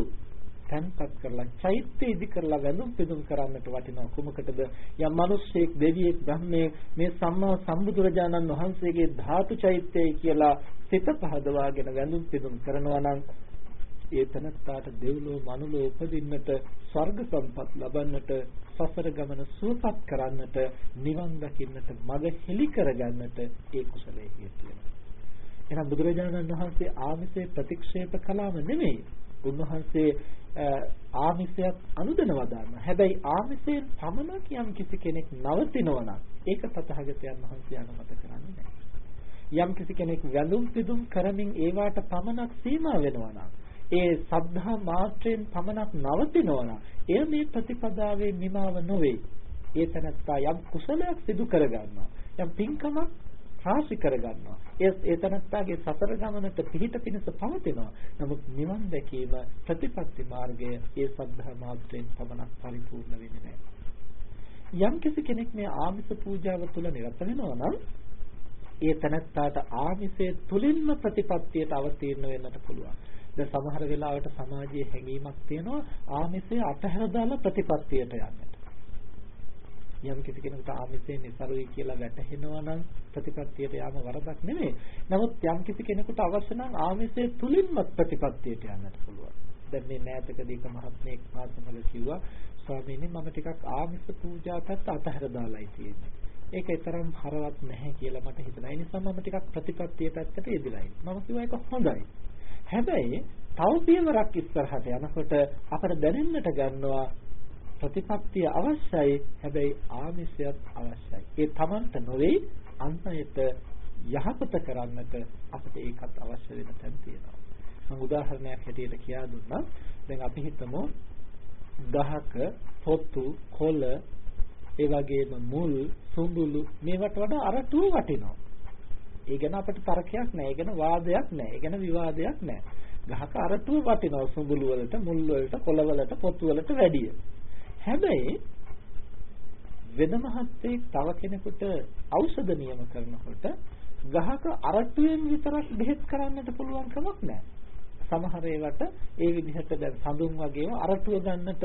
තැන්පත් කරලා චෛත්‍ය ඉදි කරලා වැඳුම් පිදුම් කරන්නට වටිනවා කුමකටද යම් මිනිස්සෙක් දෙවියෙක් බ්‍රහ්මයෙක් මේ සම්මා සම්බුදුරජාණන් වහන්සේගේ ධාතු චෛත්‍යයි කියලා සිත පහදවාගෙන වැඳුම් පිදුම් කරනවා නම් ඒ තනත්තාට දෙව්ලෝ මනුලෝ උපදින්නට ස්වර්ග සම්පත් ලබන්නට සසර ගමන සුවපත් කරන්නට නිවන් දකින්නට මඟ හෙලි කරගන්නට ඒ කුසලයේ හේතු වෙනවා. එහෙනම් බුදුරජාණන් වහන්සේ ආමිෂේ ප්‍රතික්ෂේප කළාම නෙමෙයි. උන්වහන්සේ ආමිෂයක් අනුදනවා දාන්න. හැබැයි ආමිෂයෙන් පමණක් යම් කිසි කෙනෙක් නවතිනවා නම් ඒක තථාගතයන් වහන්සේ අනුමත කරන්නේ නැහැ. යම් කිසි කෙනෙක් වැඳුම් පිදුම් කරමින් ඒවාට පමණක් සීමා වෙනවා නම් ඒ සද්ධා මාත්‍රයෙන් පමණක් නවතිනවා නම් එය මේ ප්‍රතිපදාවේ නිමාව නොවේ. ඒ තනත්තා යම් කුසලයක් සිදු කරගන්නවා. යම් පින්කමක් රාශි කරගන්නවා. ඒ ඒ තනත්තාගේ සතර ගමනට පිහිට පිණිස පවතිනවා. නමුත් නිවන් දැකීම ප්‍රතිපත්ති මාර්ගය ඒ සද්ධා මාත්‍රයෙන් පමණක් පරිපූර්ණ වෙන්නේ නැහැ. යම් කිසි කෙනෙක් මේ ආමිස පූජාව තුළ නිරත වෙනවා නම් ඒ තනත්තාට ආමිසයේ තුලින්ම ප්‍රතිපත්තියට අවතීර්ණ වෙන්නට පුළුවන්. දැන් සමහර වෙලාවට සමාජයේ හැඟීමක් තියෙනවා ආමිසය අතහැර දාලා ප්‍රතිපත්තියට යන්නට. යම් කිසි කෙනෙකුට ආමිසයෙන් નિසරුයි කියලා වැටහෙනවා නම් ප්‍රතිපත්තියට යාම වරදක් නෙමෙයි. නමුත් යම් කිසි කෙනෙකුට අවශ්‍ය නම් ආමිසය තුලින්ම ප්‍රතිපත්තියට යන්නට පුළුවන්. දැන් මේ මෑතකදී එක මහත්මයෙක් මාසමල කිව්වා ස්වාමීනි මම ටිකක් ආමිස පූජා පැත්ත අතහැර දාලායි තියෙන්නේ. ඒක තරම් හරවත් නැහැ කියලා මට හිතෙනවා. ඒ නිසා මම ටිකක් ප්‍රතිපත්තිය පැත්තට යෙදලා ඉන්නවා. මම කිව්වා ඒක හොඳයි. හැබැයි තව පියවරක් ඉස්සරහට යනකොට අපට දැනෙන්නට ගන්නවා ප්‍රතිපත්තිය අවශ්‍යයි හැබැයි ආමිෂයත් අවශ්‍යයි ඒ Tamanට නොවේ අන්තයට යහපත කරන්නට අපිට ඒකත් අවශ්‍ය වෙන තැන් තියෙනවා. මම උදාහරණයක් හැටියට කියා දුන්නා. දැන් අපි හිතමු ගහක පොතු, කොළ, ඒ වගේම මුල්, සුඹුලු මේවට වඩා අරටුව වටිනවා. ඒ ගැන අපිට තර්කයක් නැහැ. ඒ ගැන වාදයක් නැහැ. ඒ ගැන විවාදයක් නැහැ. ගහක අරටුව වටිනවා සුඹුලු වලට, මුල් වලට, කොළ වලට, පොතු වලට වැඩිය. හැබැයි වෙද මහත්තයෙක් තව කෙනෙකුට ඖෂධ නියම කරනකොට ගහක අරටුවෙන් විතරක් බෙහෙත් කරන්නට පුළුවන් කමක් නැහැ. සමහර ඒවට ඒ විදිහට දැන් සඳුන් වගේම අරටුව ගන්නට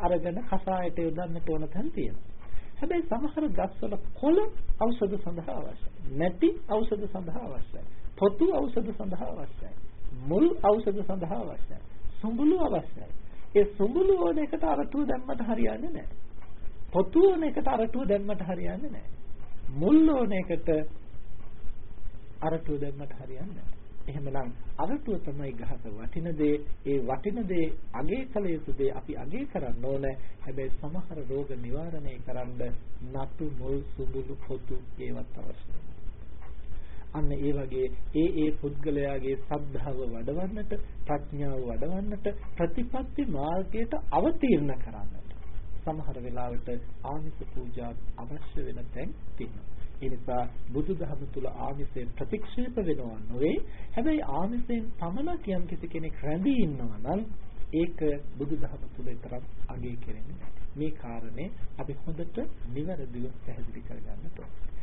අරගෙන කසායට යොදන්නට ඕන තැන් තියෙනවා. හැබැයි සමහර ගස්වල කොළ ඖෂධ සඳහා අවශ්‍යයි. නැටි ඖෂධ සඳහා අවශ්‍යයි. පොතු ඖෂධ සඳහා අවශ්‍යයි. මුල් ඖෂධ සඳහා අවශ්‍යයි. සුඹුළු අවශ්‍යයි. ඒ සුඹුළු ඕන එකට අරටුව දැම්මට හරියන්නේ නැහැ. පොතු ඕන එකට අරටුව දැම්මට හරියන්නේ නැහැ. මුල් ඕන එකට අරටුව දැම්මට හරියන්නේ නැහැ. එහෙමනම් අරටුව තමයි ගහක වටින දේ. ඒ වටින දේ අගේ කළ යුතු දේ අපි අගේ කරන්න ඕන. හැබැයි සමහර රෝග නිවාරණය කරන්න නතු මුල් සුඹුළු පොතු ඒවත් අවශ්‍යයි. අන්න ඒ වගේ ඒ ඒ පුද්ගලයාගේ සද්ධාව වඩවන්නට ප්‍රඥාව වඩවන්නට ප්‍රතිපත්ති මාර්ගයට අවතීර්ණ කරන්නට සමහර වෙලාවට ආමිස පූජා අවශ්‍ය වෙන තැන් තියෙනවා. ඒ නිසා බුදුදහම තුල ආමිසය ප්‍රතික්ෂේප වෙනවා නොවේ. හැබැයි ආමිසයෙන් පමණක් යම් කිසි කෙනෙක් රැඳී ඉන්නවා නම් ඒක බුදුදහම තුල තරම් අගය කෙරෙන්නේ නැහැ. මේ කාරණේ අපි හොඳට නිවැරදිව පැහැදිලි කරගන්න ඕනේ.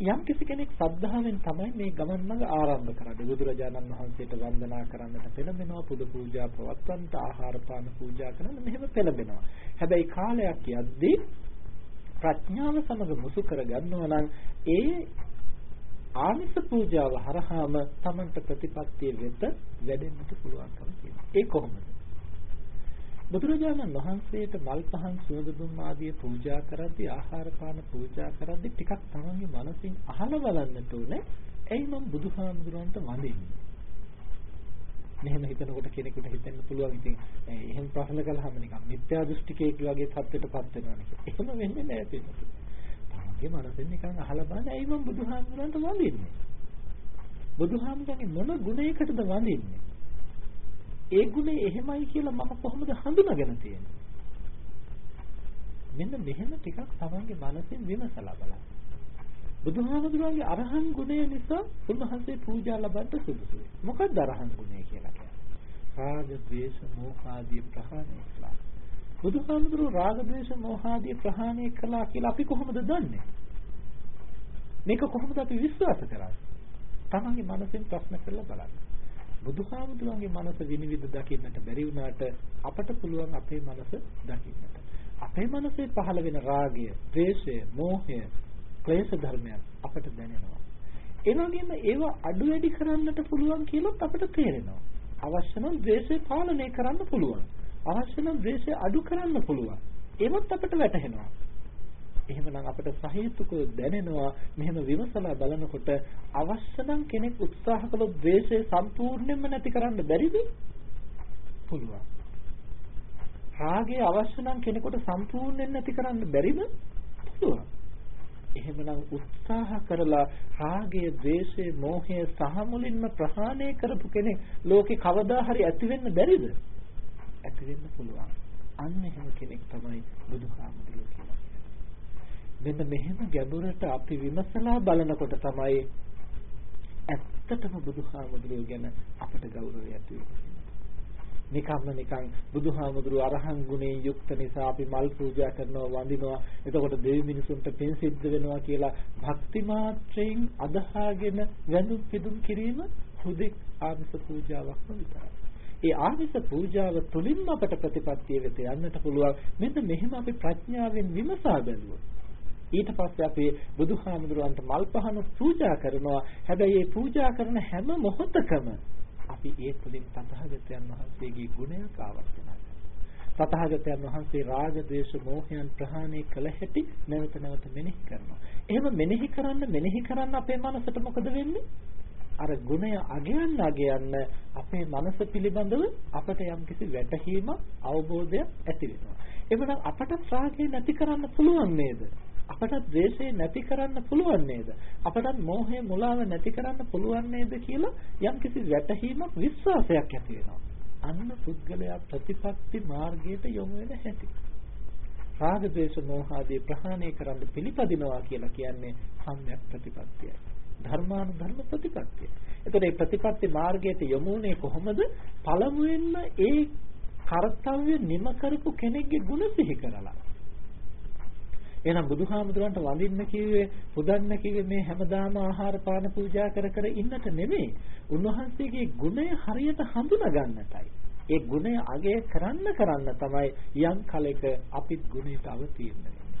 යම් කිසි කෙනෙක් ශ්‍රද්ධාවෙන් තමයි මේ ගමන් මඟ ආරම්භ කරන්නේ. බුදුරජාණන් වහන්සේට වන්දනා කරන්නට පෙළඹෙනවා, පුද පූජා පවත්වන්නට, ආහාර පාන පූජා කරන්න මෙහෙම පෙළඹෙනවා. හැබැයි කාලයක් යද්දී ප්‍රඥාව සමග මුසු කර ගන්නවා නම් ඒ ආමිස පූජාව හරහාම Tamanට ප්‍රතිපත්තිය වෙත වැඩෙන්නට පුළුවන්කම තියෙනවා. ඒ කොහොමද? බුදුරජාණන් වහන්සේට මල් පහන් සුවඳ දුම් ආදී පූජා කරද්දී ආහාර පාන පූජා කරද්දී ටිකක් තමන්ගේ මනසින් අහලා බලන්නට ඕනේ. ඇයි මම බුදුහාමුදුරන්ට වඳින්නේ? මෙහෙම හිතනකොට කෙනෙකුට හිතෙන්න පුළුවන් ඉතින් එහෙම ප්‍රශ්න කළාම නිකන් මිත්‍යා දෘෂ්ටිකයෙක් වගේ තත්ත්වයටපත් වෙනවා නේද? එහෙම වෙන්නේ නැහැ පිටු. තමන්ගේ මනසෙන් නිකන් අහලා බලන්න ඇයි මම බුදුහාමුදුරන්ට වඳින්නේ? බුදුහාමුදුරන්ගේ මොන ගුණයකටද වඳින්නේ? ඒ ගුණය එහෙමයි කියලා මම කොහොමද හඳුනාගෙන තියෙන්නේ? මෙන්න මෙහෙම ටිකක් තමන්ගේ මනසෙන් විමසලා බලන්න. බුදුහාමුදුරන්ගේ අරහන් ගුණය නිසා උන්වහන්සේ පූජා ලබන්න සුදුසුයි. මොකක්ද අරහන් ගුණය කියලා කියන්නේ? රාග, ද්වේෂ, මෝහ ආදී ප්‍රහාණය කළා. බුදුහාමුදුරුවෝ රාග, ද්වේෂ, මෝහ ආදී ප්‍රහාණය කළා කියලා අපි කොහොමද දන්නේ? මේක කොහොමද අපි විශ්වාස කරන්නේ? තමන්ගේ මනසෙන් ප්‍රශ්න කරලා බලන්න. බුදුහාමුදුරන්ගේ මනස විනිවිද දකින්නට බැරි වුණාට අපට පුළුවන් අපේ මනස දකින්නට. අපේ මනසේ පහළ වෙන රාගය, ද්වේෂය, මෝහය, ක්ලේශ ධර්මයන් අපට දැනෙනවා. ඒ වගේම ඒව අඩු වැඩි කරන්නට පුළුවන් කියලත් අපට තේරෙනවා. අවශ්‍ය නම් ද්වේෂය පාලනය කරන්න පුළුවන්. අවශ්‍ය නම් ද්වේෂය අඩු කරන්න පුළුවන්. ඒවත් අපට වැටහෙනවා. එහෙමනම් අපිට සහේතුකව දැනෙනවා මෙහෙම විමසලා බලනකොට අවශ්‍ය නම් කෙනෙක් උත්සාහ කළොත් ද්වේෂය සම්පූර්ණයෙන්ම නැති කරන්න බැරිද? පුළුවන්. රාගය අවශ්‍ය නම් කෙනෙකුට සම්පූර්ණයෙන් නැති කරන්න බැරිද? පුළුවන්. එහෙමනම් උත්සාහ කරලා රාගය, ද්වේෂය, මෝහය සහ මුලින්ම ප්‍රහාණය කරපු කෙනෙක් ලෝකේ කවදා හරි ඇති වෙන්න බැරිද? ඇති වෙන්න පුළුවන්. අන්න එහෙම කෙනෙක් තමයි බුදුහාමුදුරුවෝ කියන්නේ. මෙන්න මෙහෙම ගැඹුරට අපි විමසලා බලනකොට තමයි ඇත්තටම බුදුහාමුදුරුවෝ ගැන අපට ගෞරවය ඇති නිකම්ම නිකන් බුදුහාමුදුරුවෝ අරහන් ගුණයෙන් යුක්ත නිසා අපි මල් පූජා කරනවා වඳිනවා එතකොට දෙවි මිනිසුන්ට පින් සිද්ධ වෙනවා කියලා භක්ති මාත්‍රයෙන් අදහාගෙන වැඳුම් පිදුම් කිරීම හුදෙක් ආමිස පූජාවක්ම විතරයි. ඒ ආමිස පූජාව තුළින්ම අපට ප්‍රතිපත්තිය වෙත යන්නට පුළුවන්. මෙන්න මෙහෙම අපි ප්‍රඥාවෙන් විමසා බැලුවොත් ඊට පස්සේ අපි බුදුහාමුදුරන්ට මල් පහන පූජා කරනවා. හැබැයි මේ පූජා කරන හැම මොහොතකම අපි ඒ තුළින් තථාගතයන් වහන්සේගේ ගුණයක් ආවර්තනය තථාගතයන් වහන්සේ රාග ද්වේෂ මෝහයන් ප්‍රහාණය කළ හැටි නැවත නැවත මෙනෙහි කරනවා. එහෙම මෙනෙහි කරන්න මෙනෙහි කරන්න අපේ මනසට මොකද වෙන්නේ? අර ගුණය අගයන්න අගයන්න අපේ මනස පිළිබඳව අපට යම්කිසි වැටහීමක් අවබෝධයක් ඇති වෙනවා. එවනම් අපට රාගය නැති කරන්න පුළුවන් නේද? අපට ද්වේෂය නැති කරන්න පුළුවන් නේද? අපට මෝහය මුලාව නැති කරන්න පුළුවන් නේද කියලා යම්කිසි වැටහීමක් විශ්වාසයක් ඇති වෙනවා. අන්න පුද්ගලයා ප්‍රතිපත්ති මාර්ගයට යොමු වෙන හැටි. රාග ද්වේෂ මෝහ ආදී ප්‍රහාණය කරන්න පිළිපදිනවා කියලා කියන්නේ සම්‍යක් ප්‍රතිපත්තියයි. ධර්මානුධර්ම ප්‍රතිපත්තිය. එතකොට මේ ප්‍රතිපත්ති මාර්ගයට යොමුනේ කොහොමද? පළමුවෙන්ම ඒ කාර්යය නිම කරපු කෙනෙක්ගේ ಗುಣ සිහි කරලා. එහෙනම් බුදුහාමුදුරන්ට වඳින්න කිව්වේ පුදන්න කිව්වේ මේ හැමදාම ආහාර පාන පූජා කර කර ඉන්නට නෙමෙයි. උන්වහන්සේගේ ගුණය හරියට හඳුනා ගන්නටයි. ඒ ගුණය අගය කරන්න කරන්න තමයි යම් කලෙක අපිත් ගුණයට අවතීර්ණ වෙන්නේ.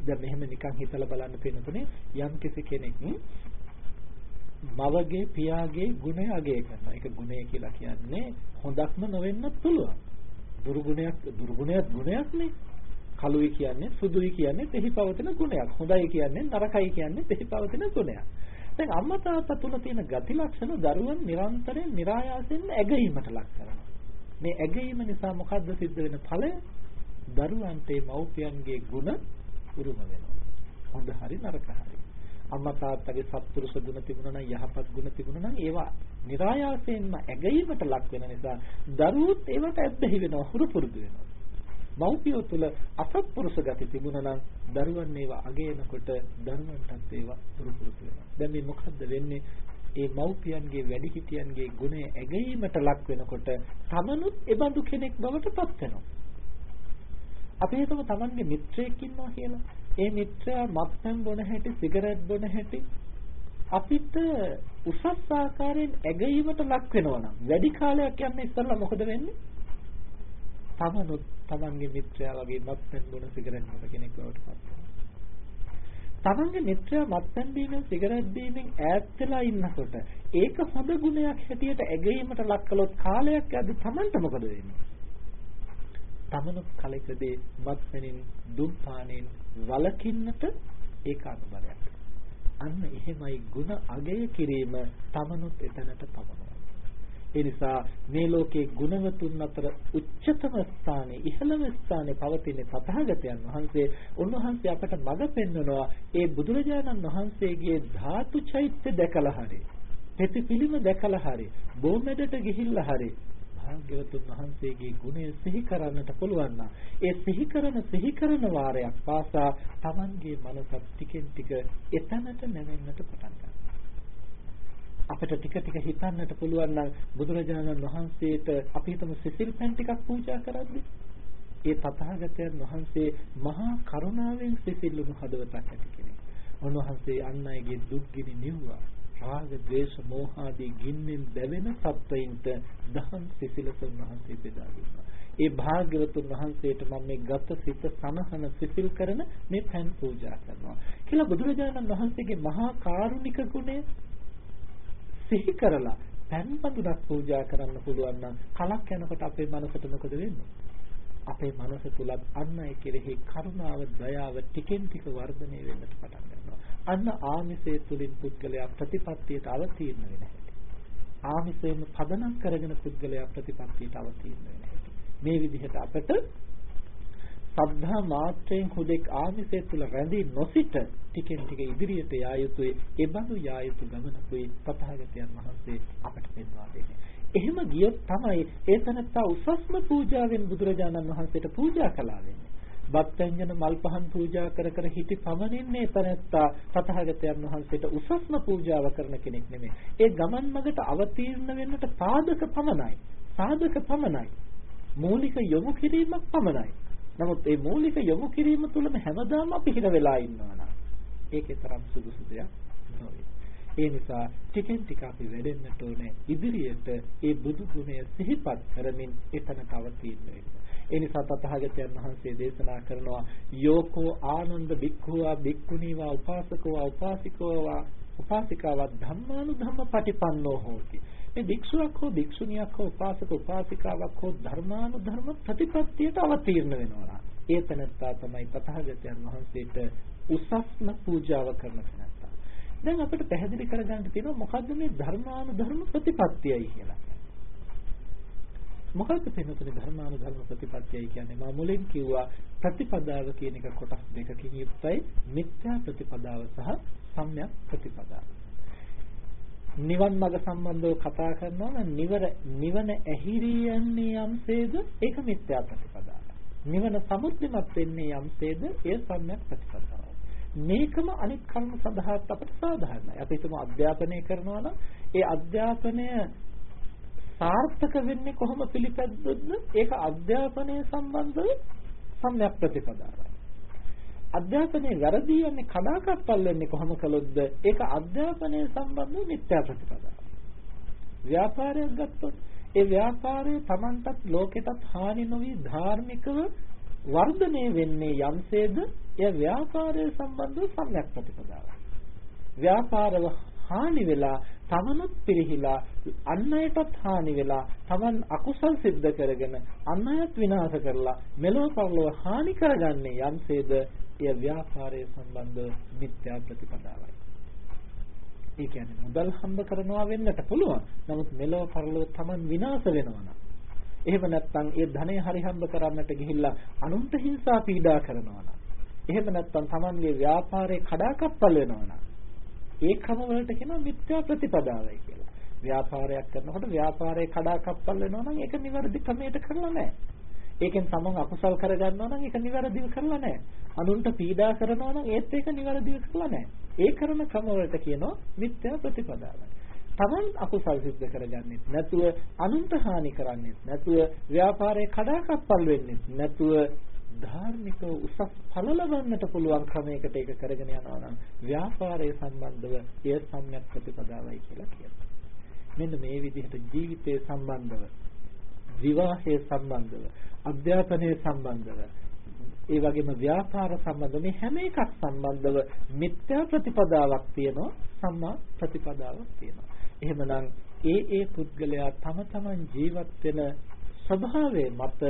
දැන් මෙහෙම නිකන් හිතලා බලන්න තියෙනතුනේ යම් කිසි කෙනෙක් මවගේ පියාගේ ගුණය අගය කරනවා. ඒක ගුණය කියලා කියන්නේ හොඳක්ම නොවෙන්නත් පුළුවන්. දුර්ගුණයක් දුර්ගුණයක් ගුණයක් නේ. කළුයි කියන්නේ සුදුයි කියන්නේ තෙහි පවතින ගුණයක්. හොඳයි කියන්නේ නරකයි කියන්නේ තෙහි පවතින ගුණයක්. දැන් අම්මා තාත්තා තුල තියෙන ගති ලක්ෂණ දරුවන් නිරන්තරයෙන් નિરાයාසයෙන් ඇගීමට ලක් කරනවා. මේ ඇගීම නිසා මොකද්ද සිද්ධ වෙන ඵලය? දරුවන්ට මව්පියන්ගේ ගුණ උරුම වෙනවා. හොඳ හරි නරක හරි. අම්මා තාත්තගේ සත්පුරුෂ ගුණ තිබුණා නම් යහපත් ගුණ තිබුණා නම් ඒවා નિરાයාසයෙන්ම ඇගීමට ලක් වෙන නිසා දරුවොත් ඒවට ඇබ්බැහි වෙනවා හුරු පුරුදු වෙනවා. මව්පියෝ තුල අසත්පුරුෂ ගති තිබුණා නම් දරුවන් ඒවා අගයනකොට දරුවන්ටත් ඒවා පුරුපුරුතු වෙනවා. දැන් මේ මොකද්ද වෙන්නේ? ඒ මව්පියන්ගේ වැඩිහිටියන්ගේ ගුණය ඇගීමට ලක් වෙනකොට තමනුත් එබඳු කෙනෙක් බවට පත් වෙනවා. අපි හිතමු Tamanගේ මිත්‍රයෙක් ඉන්නවා කියලා. ඒ මිත්‍රයා මත්පැන් බොන හැටි, සිගරට් බොන හැටි අපිට උසස් ආකාරයෙන් ඇගීමට ලක් වෙනවා නම් වැඩි කාලයක් යන්න ඉස්සෙල්ලා මොකද වෙන්නේ? තමනුත් තමන්ගේ මිත්‍රයා වගේ මත්පැන් බොන සිගරට් බොන කෙනෙක් බවට පත් වෙනවා. තමන්ගේ මිත්‍රයා මත්පැන් බීමෙන් සිගරට් බීමෙන් ඈත් වෙලා ඉන්නකොට ඒක හොඳ ගුණයක් හැටියට ඇගීමට ලක් කළොත් කාලයක් යද්දි තමන්ට මොකද වෙන්නේ? තමනුත් කලකදී මත්පැනින් දුම්පානෙන් වලකින්නට ඒක අනුබලයක්. අන්න එහෙමයි ಗುಣ අගය කිරීම තමනුත් එතනට පමනනවා. ඒ නිසා මේ ලෝකේ ගුණවතුන් අතර උච්චතම ස්ථානයේ ඉහළම ස්ථානයේ පවතින තථාගතයන් වහන්සේ. උන්වහන්සේ අපට මඟ පෙන්වනවා ඒ බුදුරජාණන් වහන්සේගේ ධාතු චෛත්‍ය දැකලා හරි ප්‍රතිපිලිම දැකලා හරි බොමෙඩට ගිහිල්ලා හරි භාග්‍යවතුන් වහන්සේගේ ගුණය සිහි කරන්නට පුළුවන් නම් ඒ සිහි කරන සිහි කරන වාරයක් පාසා Tamanගේ මනසත් ටිකෙන් ටික එතනට නැවෙන්නට පටන් ගන්නවා. අපිට ටික ටික හිතන්නට පුළුවන් නම් බුදුරජාණන් වහන්සේට අපි හිතමු සිසිල් පැන් ටිකක් පූජා කරද්දී ඒ තථාගතයන් වහන්සේ මහා කරුණාවෙන් සිසිල්ුණු හදවතක් ඇති කෙනෙක්. උන්වහන්සේ අන් අයගේ දුක් ගිනි නිව්වා. රාග, ද්වේෂ, මෝහ ආදී ගින්නෙන් දැවෙන සත්වයින්ට දහම් සිසිලස උන්වහන්සේ බෙදා දුන්නා. ඒ භාග්‍යවතුන් වහන්සේට මම මේ ගත සිත සනහන සිසිල් කරන මේ පෑන් පූජා කරනවා. කියලා බුදුරජාණන් වහන්සේගේ මහා කාරුණික ගුණය සිහි කරලා පෑන් බඳුනක් පූජා කරන්න පුළුවන් නම් කලක් යනකොට අපේ මනසට මොකද වෙන්නේ? අපේ මනස තුලත් අන් අය කෙරෙහි කරුණාව, දයාව ටිකෙන් ටික වර්ධනය වෙන්නට පටන් ගන්නවා. අන්න ආමිසයේ තුලින් පුද්ගලයා ප්‍රතිපත්තියට අවතීර්ණ වෙන හැටි. ආමිසයෙන් පදනම් කරගෙන පුද්ගලයා ප්‍රතිපත්තියට අවතීර්ණ වෙන හැටි. මේ විදිහට අපට සද්ධා මාත්‍රයෙන් හුදෙක් ආමිසය තුල රැඳී නොසිට ටිකෙන් ටික ඉදිරියට යා යුතුයි ඒ බඳු යා යුතු ගමනකුයි තථාගතයන් වහන්සේ අපට පෙන්වා දෙන්නේ. එහෙම ගියොත් තමයි ඒ තනත්තා උසස්ම පූජාවෙන් බුදුරජාණන් වහන්සේට පූජා කළා වෙන්නේ. බක්තංජන මල් පහන් පූජා කර කර හිටි පමණින්නේ තනත්තා තථාගතයන් වහන්සේට උසස්ම පූජාව කරන කෙනෙක් නෙමෙයි. ඒ ගමන් මගට අවතීර්ණ වෙන්නට සාධක පමණයි. සාධක පමණයි. මූලික යොමු කිරීමක් පමණයි. නමුත් මේ මූලික යොමු කිරීම තුළම හැමදාම අපි හිර වෙලා ඉන්නවා නම් ඒකේ තරම් සුදුසු දෙයක් නොවේ. ඒ නිසා ටිකෙන් ටික අපි වැඩෙන්නට ඕනේ ඉදිරියට ඒ බුදු ගුණය සිහිපත් කරමින් එතන තවතින්න වෙන්න. ඒ නිසා තථාගතයන් වහන්සේ දේශනා කරනවා යෝකෝ ආනන්ද බික්ඛුවා බික්ඛුනීවා උපාසකෝවා උපාසිකෝවා උපාසිකාවා ධම්මානුධම්ම පටිපන්නෝ හෝති. මේ භික්ෂුවක් හෝ භික්ෂුණියක් හෝ උපාසක උපාසිකාවක් හෝ ධර්මානුධර්ම ප්‍රතිපත්තියට අවතීර්ණ වෙනවා. ඒ තැනත්තා තමයි තථාගතයන් වහන්සේට උසස්ම පූජාව කරන තැනත්තා. දැන් අපිට පැහැදිලි කරගන්න තියෙනවා මොකද්ද මේ ධර්මානුධර්ම ප්‍රතිපත්තියයි කියලා. මොකක්ද පින්නතුනේ ධර්මානුධර්ම ප්‍රතිපත්තියයි කියන්නේ මම මුලින් කිව්වා ප්‍රතිපදාව කියන එක කොටස් දෙකකින් යුක්තයි මිත්‍යා ප්‍රතිපදාව සහ සම්‍යක් ප්‍රතිපදාව. නිවන් මඟ සම්බන්ධව කතා කරනවා නම් නිවර නිවන ඇහිරී යන්නේ යම්සේද ඒක මිත්‍යා ප්‍රතිපදාව. නිවන සමුද්දිමත් වෙන්නේ යම්සේද ඒ සම්‍යක් ප්‍රතිපදාව. මේකම අනිත් කර්ම සඳහාත් අපට සාධාරණයි. අපි හිතමු අධ්‍යාපනය කරනවා නම් ඒ අධ්‍යාපනය සාර්ථක වෙන්නේ කොහොම පිළිපැද්දොත්ද? ඒක අධ්‍යාපනය සම්බන්ධව සම්‍යක් ප්‍රතිපදාවයි. අධ්‍යාපනයේ වැරදි යන්නේ කඩාකප්පල් වෙන්නේ කොහොම කළොත්ද? ඒක අධ්‍යාපනය සම්බන්ධව මිත්‍යා ප්‍රතිපදාව. ව්‍යාපාරයක් ගත්තොත් ඒ ව්‍යාපාරය Tamanටත් ලෝකෙටත් හානි නොවි ධාර්මිකව වර්ධනය වෙන්නේ යම්සේද එය ව්‍යාපාරය සම්බන්ධව සම්‍යක් ප්‍රතිපදාවක්. ව්‍යාපාරව හානි වෙලා තමනුත් පිරිහිලා අන් අයටත් හානි වෙලා තමන් අකුසල් සිද්ධ කරගෙන අන් අයත් විනාශ කරලා මෙලොව පරලොව හානි කරගන්නේ යම්සේද එය ව්‍යාපාරය සම්බන්ධ මිත්‍යා ප්‍රතිපදාවයි. ඒ කියන්නේ මුදල් හම්බ කරනවා වෙන්නට පුළුවන්. නමුත් මෙලොව පරලොව තමන් විනාශ වෙනවා නම් එහෙම නැත්නම් ඒ ධනය හරි හම්බ කරන්නට ගිහිල්ලා අනුන්ට හිංසා පීඩා කරනවා නම් එහෙම නැත්නම් තමන්ගේ ව්‍යාපාරේ කඩාකප්පල් වෙනවා නම් ඒ ක්‍රම වලට කියනවා මිත්‍යා ප්‍රතිපදාවයි කියලා. ව්‍යාපාරයක් කරනකොට ව්යාපාරේ කඩාකප්පල් වෙනවා නම් ඒක නිවැරදි ක්‍රමයට කරලා නැහැ. ඒකෙන් තමන් අකුසල් කරගන්නවා නම් ඒක නිවැරදිව කරලා නැහැ. අනුන්ට පීඩා කරනවා නම් ඒත් ඒක නිවැරදිව කරලා නැහැ. ඒ කරන ක්‍රම වලට කියනවා මිත්‍යා ප්‍රතිපදාවයි. තමන් අකුසල් සිද්ධ කරගන්නෙත් නැතුව අනුන්ට හානි කරන්නෙත් නැතුව ව්‍යාපාරේ කඩාකප්පල් වෙන්නෙත් නැතුව ධාර්මික උසස් ඵල ලබන්නට පුළුවන් ක්‍රමයකට ඒක කරගෙන යනවා නම් ව්‍යාපාරය සම්බන්ධව එය සම්‍යක් ප්‍රතිපදාවයි කියලා කියනවා. මෙන්න මේ විදිහට ජීවිතයේ සම්බන්ධව විවාහයේ සම්බන්ධව අධ්‍යාපනයේ සම්බන්ධව ඒ වගේම ව්‍යාපාර සම්බන්ධ මේ හැම එකක් සම්බන්ධව මිත්‍යා ප්‍රතිපදාවක් තියෙනවා සම්මා ප්‍රතිපදාවක් තියෙනවා. එහෙමනම් ඒ ඒ පුද්ගලයා තම තමන් ජීවත් වෙන ස්වභාවය මත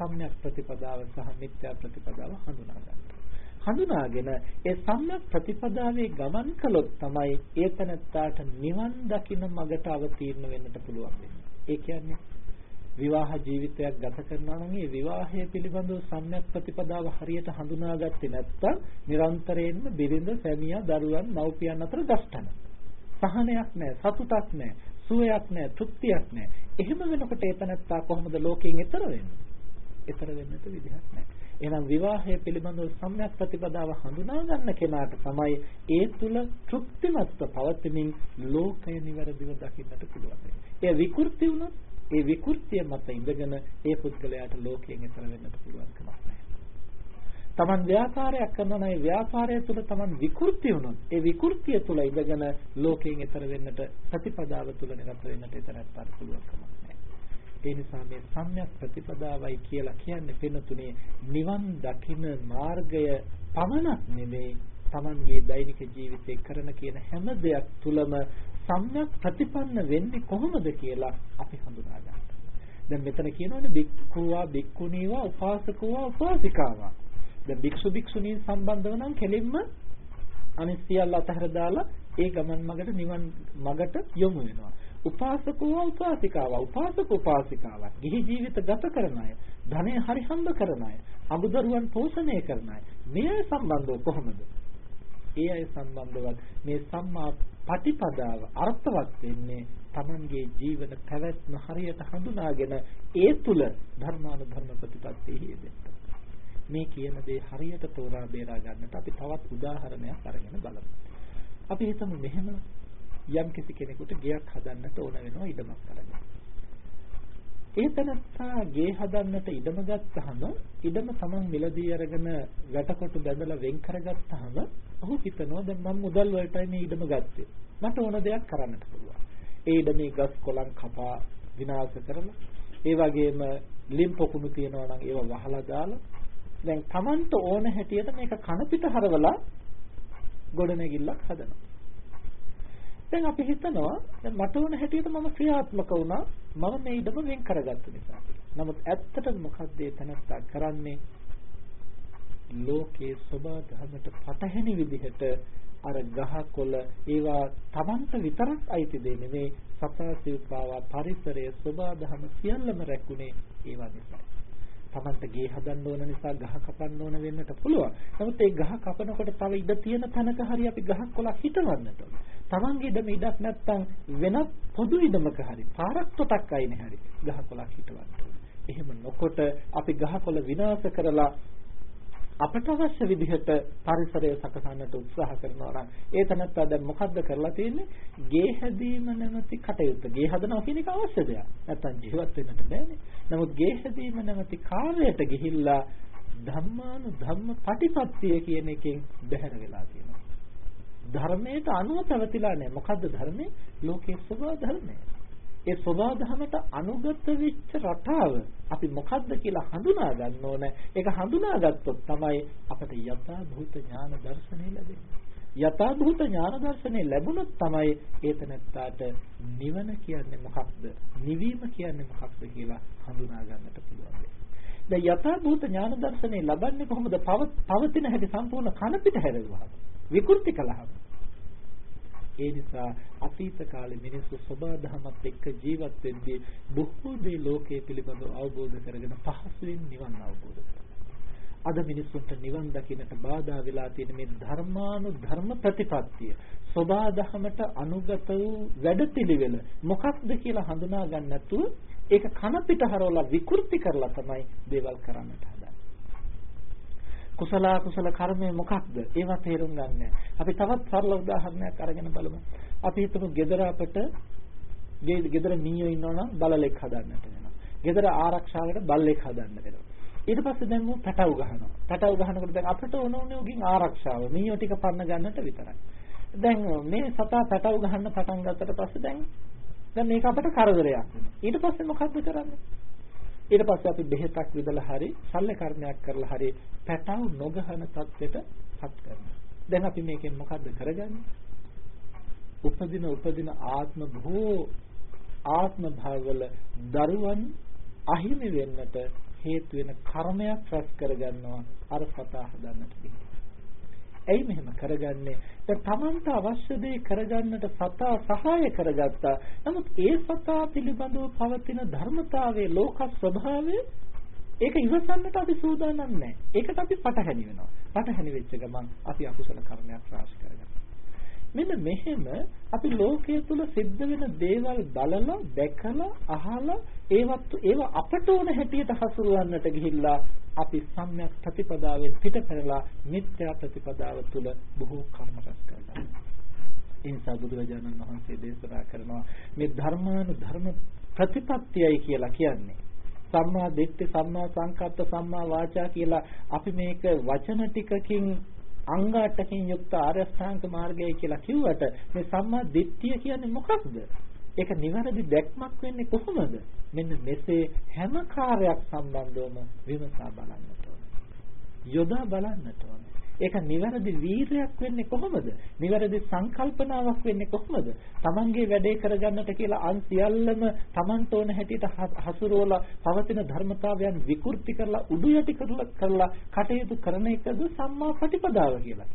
සම්‍යක් ප්‍රතිපදාව සහ මිත්‍යා ප්‍රතිපදාව හඳුනා ගන්නවා. හඳුනාගෙන ඒ සම්‍යක් ප්‍රතිපදාවේ ගමන් කළොත් තමයි ඒතනත්තාට නිවන් දකින්න මගට අවතීර්ණ වෙන්නට පුළුවන් වෙන්නේ. ඒ කියන්නේ විවාහ ජීවිතයක් ගත කරනවා නම් ඒ විවාහය පිළිබඳව සම්‍යක් ප්‍රතිපදාව හරියට හඳුනාගත්තේ නැත්නම් නිරන්තරයෙන්ම බිරිඳ, සැමියා, දරුවන්, මව්පියන් අතර දෂ්ටන. සහනයක් නැහැ, සතුටක් නැහැ, සුවයක් නැහැ, තෘප්තියක් නැහැ. එහෙම වෙනකොට ඒතනත්තා කොහොමද ලෝකයෙන් එතර වෙන්නේ? එතර වෙන්නට විදිහක් නැහැ. එහෙනම් විවාහය පිළිබඳව සම්‍යක් ප්‍රතිපදාව හඳුනා ගන්න කෙනාට තමයි ඒ තුල තෘප්තිමත්ව පවතිමින් ලෝකය නිවැරදිව දකින්නට පුළුවන්. ඒ විකෘති වුණොත් ඒ විකෘතිය මත ඉඳගෙන ඒ පුද්ගලයාට ලෝකයෙන් එතර වෙන්නට පුළුවන් කමක් නැහැ. තමන් ව්‍යාපාරයක් කරනවා නම් ඒ ව්‍යාපාරය තුළ තමන් විකෘති වුණොත් ඒ විකෘතිය තුළ ඉඳගෙන ලෝකයෙන් එතර වෙන්නට ප්‍රතිපදාව තුළ නිරත වෙන්නට එතරම් පුළුවන් කමක් නැහැ. ඒ නිසා මේ සම්‍යක් ප්‍රතිපදාවයි කියලා කියන්නේ වෙනතුනේ නිවන් දකින මාර්ගය පමණක් නෙමෙයි තමන්ගේ දෛනික ජීවිතේ කරන කියන හැම දෙයක් තුළම සම්‍යක් ප්‍රතිපන්න වෙන්නේ කොහොමද කියලා අපි හඳුනා ගන්න. දැන් මෙතන කියනවානේ බික්ඛුවා බික්ඛුනීවා උපාසකෝවා උපාසිකාවා. දැන් භික්ෂු භික්ෂුණීන් සම්බන්ධව නම් කෙලින්ම අනිත් සියල්ල අතහැර දාලා ඒ ගමන් මගට නිවන් මගට යොමු වෙනවා. උපාසකව උපාසිකාව උපාසක උපාසිකාව. ගිහි ජීවිත ගත කරන අය ධනය හරි හම්බ කරන අය අමුදරුවන් පෝෂණය කරන අය මේ අය සම්බන්ධව කොහොමද? ඒ අය සම්බන්ධවත් මේ සම්මා පටිපදාව අර්ථවත් වෙන්නේ Tamanගේ ජීවන පැවැත්ම හරියට හඳුනාගෙන ඒ තුල ධර්මානුධර්ම ප්‍රතිපත්තියෙහි යෙදෙන්න. මේ කියන දේ හරියට තෝරා බේරා ගන්නට අපි තවත් උදාහරණයක් අරගෙන බලමු. අපි හිතමු මෙහෙම යම් කිසි කෙනෙකුට ගෙයක් හදන්නට ඕන වෙනවා ඉඩමක් අරගෙන. ඒ තනත්තා ගේ හදන්නට ඉඩම ගත්තාම ඉඩම තමන් මිලදී අරගෙන වැටකොට බැඳලා වෙන් කරගත්තාම ඔහු හිතනවා දැන් මම මුදල් වලටයි මේ ඉඩම ගත්තේ. මට ඕන දෙයක් කරන්නට පුළුවන්. ඒ ඉඩමේ ගස් කොළන් කපා විනාශ කරලා ඒ වගේම ලිම් පොකුණු තියනවා නම් ඒවා වහලා දාලා දැන් Tamanට ඕන හැටියට මේක කන පිට හරවලා ගොඩනැගිල්ලක් හදනවා. දැන් අපි හිතනවා දැන් මට ඕන හැටියට මම ක්‍රියාත්මක වුණා මම මේ ඉඩම වෙන් කරගත්ත නිසා. නමුත් ඇත්තටම මොකද්ද ඒ තනත්තා කරන්නේ? ලෝකයේ ස්වභාව ධර්මයට පටහැනි විදිහට අර ගහ කොළ ඒවා Tamanta විතරක් අයිති දෙ නෙමේ සතා සිව්පාවා පරිසරයේ ස්වභාව ධර්ම සියල්ලම රැකුනේ ඒවා නිසා. Tamanta ගේ හදන්න ඕන නිසා ගහ කපන්න ඕන වෙන්නට පුළුවන්. නමුත් ඒ ගහ කපනකොට තව ඉඩ තියෙන තැනක හරි අපි ගහක් කොළක් හිටවන්නට ඕන. Tamange ඉඩම ඉඩක් නැත්තම් වෙනත් පොදු ඉඩමක හරි පාරක් තොටක් අයිනේ හරි ගහ කොළක් හිටවන්න ඕන. එහෙම නොකොට අපි ගහ කොළ විනාශ කරලා අපට අවශ්‍ය විදිහට පරිසරය සකසන්නට උත්සාහ කරනවා නම් ඒ තනත්තා දැන් මොකද්ද කරලා තියෙන්නේ? ගේ හැදීම නැමැති කටයුත්ත. ගේ හදනවා කියන එක අවශ්‍ය දෙයක්. නැත්තම් ජීවත් වෙන්නට බෑනේ. නමුත් ගේ හැදීම නැමැති කාර්යයට ගිහිල්ලා ධම්මානු ධම්ම පටිපත්තිය කියන එකෙන් බැහැර වෙලා තියෙනවා. ධර්මයට අනුව පැවතිලා නැහැ. මොකද්ද ධර්මයේ? ලෝකයේ ස්වභාව ධර්මය. ඒ ස්වභාව ධර්මයට අනුගත වෙච්ච රටාව අපි මොකද්ද කියලා හඳුනා ගන්න ඕන. ඒක හඳුනාගත්තොත් තමයි අපට යථා භූත ඥාන දර්ශනය ලැබෙන්නේ. යථා භූත ඥාන දර්ශනය ලැබුණොත් තමයි ඒතනත්තාට නිවන කියන්නේ මොකක්ද? නිවීම කියන්නේ මොකක්ද කියලා හඳුනා ගන්නට පුළුවන්. දැන් යථා භූත ඥාන දර්ශනය ලබන්නේ කොහොමද? පවතින හැටි සම්පූර්ණ කන පිට හැරෙවුවා. විකෘති කළාම ඒ නිසා අතීත කාලේ මිනිස්සු සබා දහමත් එක්ක ජීවත් වෙද්දී බොහෝ දේ ලෝකයේ පිළිබඳව අවබෝධ කරගෙන පහසුවෙන් නිවන් අවබෝධ අද මිනිස්සුන්ට නිවන් දකින්නට බාධා වෙලා තියෙන මේ ධර්මානු ධර්ම ප්‍රතිපත්තිය සබා දහමට අනුගත වූ වැඩපිළිවෙල මොකක්ද කියලා හඳුනා ගන්න නැතුව ඒක කන පිට හරවලා විකෘති කරලා තමයි දේවල් කරන්නට කුසල කුසල කර්මය මොකක්ද? ඒවා තේරුම් ගන්න. අපි තවත් සරල උදාහරණයක් අරගෙන බලමු. අපි හිතමු ගෙදර අපට ගෙදර මීයෝ ඉන්නවනම් බලලෙක් හදන්නට වෙනවා. ගෙදර ආරක්ෂාවකට බල්ලෙක් හදන්න වෙනවා. ඊට පස්සේ දැන් මු පැටව ගහනවා. පැටව ගහනකොට දැන් අපිට ඕන ඕනේ උගින් ආරක්ෂාව. මීයෝ ටික පන්න ගන්නට විතරයි. දැන් මේ සතා පැටව ගහන්න පටන් ගත්තට පස්සේ දැන් දැන් මේක අපට කරදරයක් වෙනවා. ඊට පස්සේ මොකද්ද කරන්නේ? ඊට පස්සේ අපි බෙහෙතක් විදලා හරි ශල්‍ය කර්මයක් කරලා හරි පැටව නොගහන තත්ත්වයට පත් කරනවා. දැන් අපි මේකෙන් මොකද්ද කරගන්නේ? උපදින උපදින ආත්ම භෝ ආත්ම භාවවල දරුවන් අහිමි වෙන්නට හේතු වෙන කර්මයක් රැස් කරගන්නවා අර සතා හදන්නට ගිහින්. ඇයි මෙහෙම කරගන්නේ? දැන් Tamanට අවශ්‍ය දේ කරගන්නට සතා සහාය කරගත්තා. නමුත් ඒ සතා පිළිබඳව පවතින ධර්මතාවයේ ලෝක ස්වභාවය ඒක ඉවසන්නට අපි සූදානම් නැහැ. ඒකට අපි පටහැනි වෙනවා. පටහැනි වෙච්ච ගමන් අපි අකුසල කර්මයක් රාශි කරගන්නවා. මෙන්න මෙහෙම අපි ලෝකයේ තුල සිද්ධ වෙන දේවල් බලලා දැකලා අහලා ඒවත් ඒව අපට ඕන හැටියට හසුරවන්නට ගිහිල්ලා අපි සම්‍යක් ප්‍රතිපදාවෙන් පිටපැනලා මිත්‍යා ප්‍රතිපදාව තුල බොහෝ කර්ම රැස් කරගන්නවා. ඒ නිසා බුදුරජාණන් වහන්සේ දේශනා කරනවා මේ ධර්මානු ධර්ම ප්‍රතිපත්තියයි කියලා කියන්නේ. සම්මා දිට්ඨි සම්මා සංකප්ප සම්මා වාචා කියලා අපි මේක වචන ටිකකින් අංග 8කින් යුක්ත ආර්ය අෂ්ටාංග මාර්ගය කියලා කිව්වට මේ සම්මා දිට්ඨිය කියන්නේ මොකක්ද? ඒක නිවැරදි දැක්මක් වෙන්නේ කොහොමද? මෙන්න මෙසේ හැම කාර්යයක් සම්බන්ධවම විමසා බලන්නට ඕන. යොදා බලන්නට ඕන. ඒක නිවැරදි වීරයක් වෙන්නේ කොහොමද? නිවැරදි සංකල්පනාවක් වෙන්නේ කොහොමද? Tamange වැඩේ කරගන්නට කියලා අන් සියල්ලම Tamanට ඕන හැටියට හසුරුවලා පවතින ධර්මතාවයන් විකෘති කරලා උඩු යටි කරලා කටයුතු කරන එකද සම්මා ප්‍රතිපදාව කියලා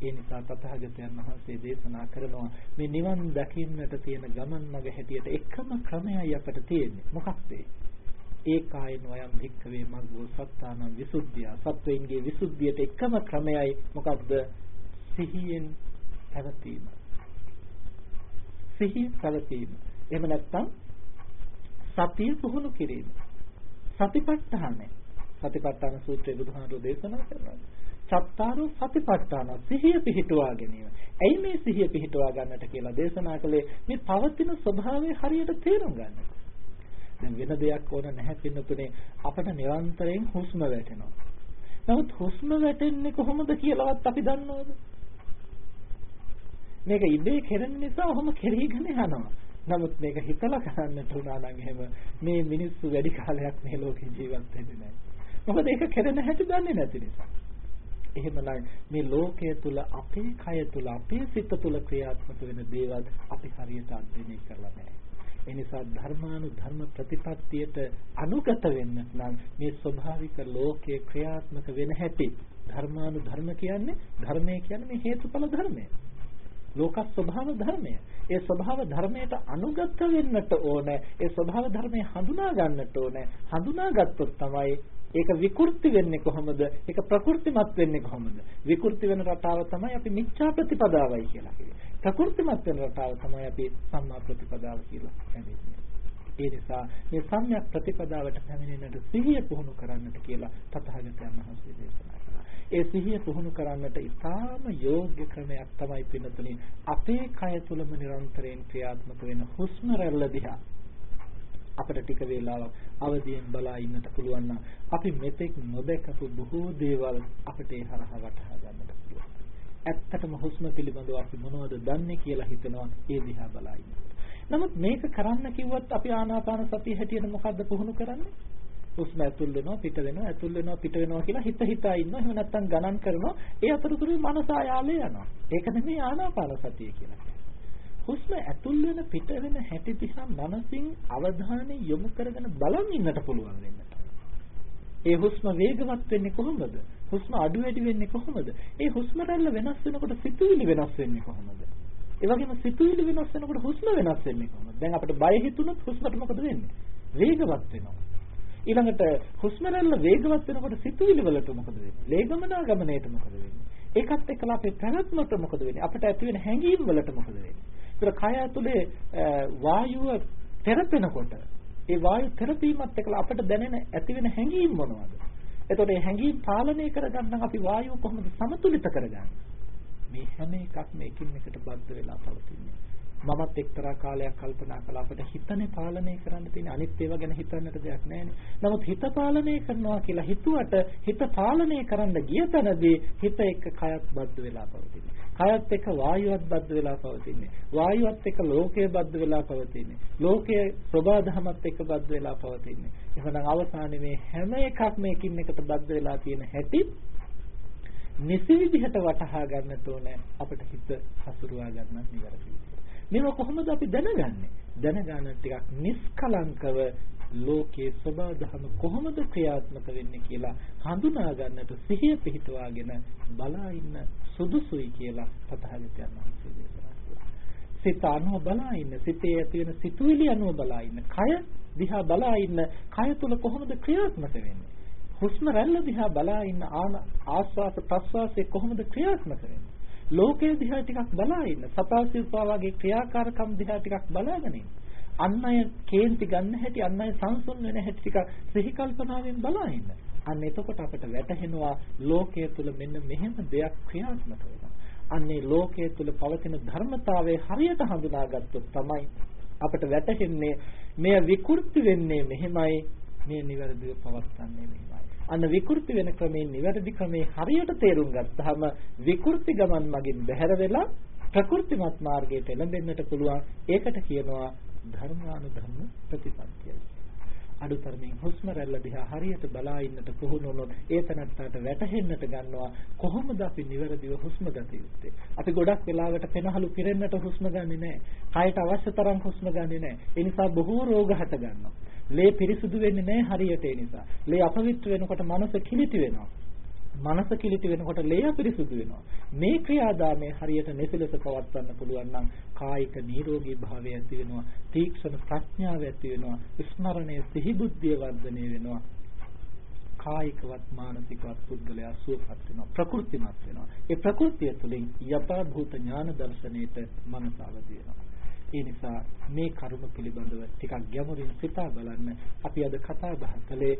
ඒ නිසා තථාගතයන් වහන්සේ දේශනා කරනවා මේ නිවන් දකින්නට තියෙන ගමන් මඟ හැටියට එකම ක්‍රමයයි අපට තියෙන්නේ. මොකක්ද ඒ? ඒකායන වයම් භික්ඛවේ මග්ගෝ සත්තානම් විසුද්ධිය. සත්වයින්ගේ විසුද්ධියට එකම ක්‍රමයයි මොකක්ද සිහියෙන් පැවතීම. සිහිය පැවතීම. එහෙම නැත්නම් සතිය පුහුණු කිරීම. සතිපට්ඨානයි. සතිපට්ඨාන සූත්‍රයේ බුදුහාමුදුරෝ දේශනා කරනවා. සත්තාරෝ සතිපට්ඨාන. සිහිය පිහිටුවා ගැනීම. ඇයි මේ සිහිය පිහිටුවා ගන්නට කියලා දේශනා කළේ? මේ පවතින ස්වභාවය හරියට තේරුම් ගන්නට. දැන් වෙන දෙයක් ඕන නැහැ පින්නතුනේ අපට නිරන්තරයෙන් හුස්ම වැටෙනවා. නමුත් හුස්ම වැටෙන්නේ කොහොමද කියලාවත් අපි දන්නවද? මේක ඉබේ කෙරෙන නිසා ඔහොම කෙරීගෙන යනවා. නමුත් මේක හිතලා කරන්නට උනා නම් එහෙම මේ මිනිස්සු වැඩි කාලයක් මේ ලෝකේ ජීවත් වෙන්නේ නැහැ. මොකද ඒක කෙරෙන හැටි දන්නේ නැති නිසා. එහෙමනම් මේ ලෝකයේ තුල අපේ කය තුල අපේ සිත තුල ක්‍රියාත්මක වෙන දේවල් අපි හරියට අධ්‍යයනය කරලා නැහැ. ඒ නිසා ධර්මානු ධර්ම ප්‍රතිපත්තියට අනුගත වෙන්න නම් මේ ස්වභාවික ලෝකයේ ක්‍රියාත්මක වෙන හැටි ධර්මානු ධර්ම කියන්නේ ධර්මය කියන්නේ මේ හේතුඵල ධර්මය. ලෝක ස්වභාව ධර්මය. ඒ ස්වභාව ධර්මයට අනුගත වෙන්නට ඕනේ. ඒ ස්වභාව ධර්මය හඳුනා ගන්නට ඕනේ. හඳුනාගත්තොත් තමයි ඒක විකෘති වෙන්නේ කොහොමද? ඒක ප්‍රකෘතිමත් වෙන්නේ කොහොමද? විකෘති වෙන රටාව තමයි අපි මිච්ඡා ප්‍රතිපදාවයි කියලා කියන්නේ. ප්‍රකෘතිමත් වෙන රටාව තමයි අපි සම්මා ප්‍රතිපදාව කියලා කියන්නේ. ඒ නිසා මේ සම්‍යක් ප්‍රතිපදාවට පැමිණෙන්නට සිහිය පුහුණු කරන්නට කියලා තථාගතයන් වහන්සේ දේශනා කළා. ඒ සිහිය පුහුණු කරන්නට ඉතාම යෝග්‍ය ක්‍රමයක් තමයි පින්නතුනි අපේ කය තුලම නිරන්තරයෙන් ක්‍රියාත්මක වෙන හුස්ම රැල්ල දිහා අපිට ටික වේලාවක් අවදියෙන් බලා ඉන්නට පුළුවන් නම් අපි මෙතෙක් නොදකපු බොහෝ දේවල් අපිට ඒ හරහා වටහා ගන්නට පුළුවන්. ඇත්තටම හුස්ම පිළිබඳව අපි මොනවද දන්නේ කියලා හිතනවා ඒ දිහා බලා නමුත් මේක කරන්න කිව්වොත් අපි ආනාපාන සතිය හැටියට මොකද්ද පුහුණු කරන්නේ? හුස්ම ඇතුල් වෙනවා පිට වෙනවා ඇතුල් වෙනවා පිට වෙනවා කියලා හිත හිතා ඉන්නවා. එහෙම නැත්නම් ගණන් කරනවා. ඒ අතරතුරේ මනස ආයාලේ යනවා. ඒක නෙමෙයි ආනාපාන සතිය කියලා. හුස්ම ඇතුල් වෙන පිට වෙන හැටි දිහා මනසින් අවධානය යොමු කරගෙන බලන් ඉන්නට පුළුවන් වෙන්නට. ඒ හුස්ම වේගවත් වෙන්නේ කොහොමද? හුස්ම අඩු වැඩි වෙන්නේ කොහොමද? ඒ හුස්ම රැල්ල වෙනස් වෙනකොට සිතුවිලි වෙනස් වෙන්නේ කොහොමද? ඒ වගේම සිතුවිලි වෙනස් වෙනකොට හුස්ම වෙනස් වෙන්නේ කොහොමද? දැන් අපිට බය හිතුනොත් හුස්මට මොකද වෙන්නේ? වේගවත් වෙනවා. ඊළඟට හුස්ම රැල්ල වේගවත් වෙනකොට සිතුවිලි වලට මොකද වෙන්නේ? ලේගමනා ගමනයට මොකද වෙන්නේ? ඒකත් එක්කලා අපේ පැවැත්මට මොකද වෙන්නේ? අපිට ඇති වෙන හැඟීම් වලට මොකද වෙන්නේ? ඒතර කය ඇතුලේ වායුව තෙරපෙනකොට ඒ වායු තෙරපීමත් එක්කලා අපිට දැනෙන ඇති වෙන හැඟීම් මොනවද? එතකොට මේ හැඟීම් පාලනය කරගන්න අපි වායුව කොහොමද සමතුලිත කරගන්නේ? මේ හැම එකක්ම එකින් එකට බද්ධ වෙලා පවතින්නේ. මමත් එක්තරා කාලයක් කල්පනා කළා අපිට හිතනේ පාලනය කරන්න තියෙන අනිත් ඒවා ගැන හිතන්නට දෙයක් නැහැනේ. නමුත් හිත පාලනය කරනවා කියලා හිතුවට හිත පාලනය කරන්න ගිය තැනදී හිත එක්ක කයත් බද්ධ වෙලා පවතින්නේ. කයත් එක්ක වායුවත් බද්ධ වෙලා පවතින්නේ. වායුවත් එක්ක ලෝකය බද්ධ වෙලා පවතින්නේ. ලෝකයේ සබා ධමත් එක්ක බද්ධ වෙලා පවතින්නේ. එහෙනම් අවසානයේ මේ හැම එකක්ම එකින් එකට බද්ධ වෙලා තියෙන හැටි නිසි විදිහට වටහා ගන්නට ඕනේ අපිට හිත හසුරුවා ගන්න නිවැරදි. මේව කොහොමද අපි දැනගන්නේ? දැනගන්න ටිකක් නිස්කලංකව ලෝකයේ ස්වභාව ධර්ම කොහොමද ක්‍රියාත්මක වෙන්නේ කියලා හඳුනා ගන්නට සිහිය පිහිටුවාගෙන බලා ඉන්න සුදුසුයි කියලා තථාගතයන් වහන්සේ දේශනා කළා. සිත අනුව බලා ඉන්න, සිතේ ඇති වෙන සිතුවිලි අනුව බලා ඉන්න, කය දිහා බලා ඉන්න, කය තුල කොහොමද ක්‍රියාත්මක වෙන්නේ? හුස්ම රැල්ල දිහා බලා ඉන්න ආස්වාස ප්‍රස්වාසයේ කොහොමද ක්‍රියාත්මක වෙන්නේ? ලෝකයේ දිහා ටිකක් බලා ඉන්න. සතාසිරපා වගේ ක්‍රියාකාරකම් දිහා ටිකක් බලාගෙන ඉන්න. අන් අය කේන්ති ගන්න හැටි අන් අය සංසුන් වෙන හැටි ටික සිහි කල්පනාවෙන් බලා ඉන්න. අන්න එතකොට අපට වැටහෙනවා ලෝකයේ තුල මෙන්න මෙහෙම දෙයක් ක්‍රියාත්මක වෙනවා. අන්නේ ලෝකයේ තුල පවතින ධර්මතාවයේ හරියට හඳුනාගත්තොත් තමයි අපට වැටහෙන්නේ මෙය විකෘති වෙන්නේ මෙහෙමයි මේ නිවැරදිව පවත්න්නේ මෙහෙමයි. අන්න විකෘති වෙන ක්‍රමයෙන් නිවැරදි ක්‍රමේ හරියට තේරුම් ගත්තාම විකෘති ගමන් මගින් බැහැර වෙලා ප්‍රකෘතිමත් මාර්ගයට එළඹෙන්නට පුළුවන්. ඒකට කියනවා ධර්මානුධර්ම ප්‍රතිපත්තිය. අඩුතරමින් හුස්ම රැල්ල දිහා හරියට බලා ඉන්නට පුහුණු වුණොත් ඒ තැනට වැටහෙන්නට ගන්නවා කොහොමද අපි නිවැරදිව හුස්ම ගත යුත්තේ. අපි ගොඩක් වෙලාවට පෙනහළු පිරෙන්නට හුස්ම ගන්නෙ නැහැ. කයට අවශ්‍ය තරම් හුස්ම ගන්නෙ නැහැ. ඒ නිසා බොහෝ රෝග හට ගන්නවා. ලේ පිරිසුදු වෙන්නේ නැහැ හරියට ඒ නිසා. ලේ අපවිත්‍ර වෙනකොට මනස කිලිටි වෙනවා. මනස කිලිටි වෙනකොට ලේ අපිරිසුදු වෙනවා. මේ ක්‍රියාදාමයේ හරියට නිසලස පවත්වන්න පුළුවන් නම් කායික නිරෝගී භාවය ඇති වෙනවා. තීක්ෂණ ප්‍රඥාව ඇති වෙනවා. ස්මරණය සිහිබුද්ධිය වර්ධනය වෙනවා. කායිකවත් මානසිකවත් පුද්ගලයා සුවපත් වෙනවා ප්‍රකෘතිමත් වෙනවා ඒ ප්‍රකෘතිය තුළින් යථා භූත ඥාන දර්ශනයේට මනස අවදි වෙනවා ඒ නිසා මේ කරුණ පිළිබඳව ටිකක් ගැඹුරින් සිතා බලන්න අපි අද කතා බහ කළේ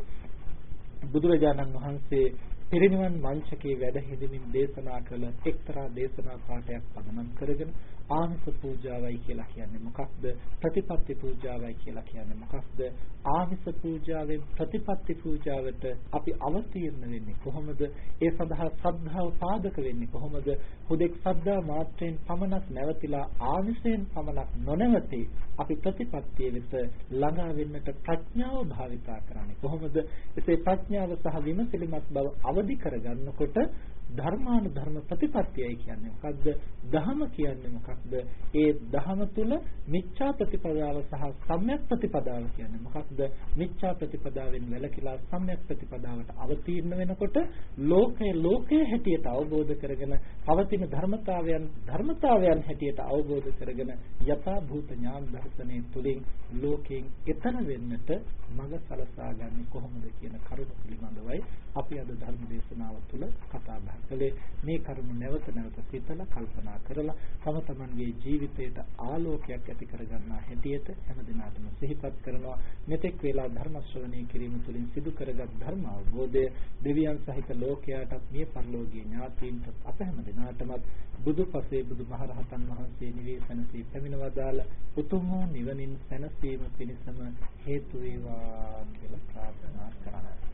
බුදුරජාණන් වහන්සේ පිරිනිවන් මංචකේ වැඩ හිඳමින් දේශනා කළ එක්තරා දේශනා පාඩයක් පදනම් කරගෙන ආමිස පූජාවයි කියලා කියන්නේ මොකක්ද? ප්‍රතිපත්ති පූජාවයි කියලා කියන්නේ මොකක්ද? ආමිස පූජාවෙන් ප්‍රතිපත්ති පූජාවට අපි අවතීර්ණ වෙන්නේ කොහොමද? ඒ සඳහා ශ්‍රද්ධාව පාදක වෙන්නේ කොහොමද? හුදෙක් ශ්‍රද්ධා මාත්‍රයෙන් පමණක් නැවතිලා ආමිසයෙන් පමණක් නොනැවති අපි ප්‍රතිපත්තිය වෙත ළඟා වෙන්නට ප්‍රඥාව භාවිතා කරන්නේ කොහොමද? එසේ ප්‍රඥාව සහ විමසිලිමත් බව අවදි කරගන්නකොට ධර්මානුධර්ම ප්‍රතිපත්තියයි කියන්නේ මොකද්ද? දහම කියන්නේ මොකක්ද? ඒ දහම තුල මිච්ඡා ප්‍රතිපදාව සහ සම්‍යක් ප්‍රතිපදාව කියන්නේ මොකක්ද? මිච්ඡා ප්‍රතිපදාවෙන් වැළකීලා සම්‍යක් ප්‍රතිපදාවට අවතීර්ණ වෙනකොට ලෝකය ලෝකයේ හැටියට අවබෝධ කරගෙන පවතින ධර්මතාවයන් ධර්මතාවයන් හැටියට අවබෝධ කරගෙන යථා භූත ඥාන දර්ශනයේ තුලින් ලෝකයෙන් එතර වෙන්නට මඟ සලසා ගන්නේ කොහොමද කියන කරුණ පිළිබඳවයි අපි අද ධර්ම දේශනාව තුළ කතා බහ කළේ මේ කරුණ නැවත නැවත සිතලා කල්පනා කරලා තම තමන්ගේ ජීවිතයට ආලෝකයක් ඇති කරගන්නා හැටියට හැම දිනකටම සිහිපත් කරනවා. මෙතෙක් වේලා ධර්ම ශ්‍රවණය කිරීම තුළින් සිදු කරගත් ධර්ම අවබෝධය දෙවියන් සහිත ලෝකයාටත් මිය පරලෝකීය ඥාතීන්ට අප හැම දිනාටමත් බුදුපසේ බුදුමහරහතන් වහන්සේ නිවේසනසී පැමිණවදාල උතුම් නිවනින් සැනසීම පිණිසම හේතු වේවා කියලා ප්‍රාර්ථනා කරනවා.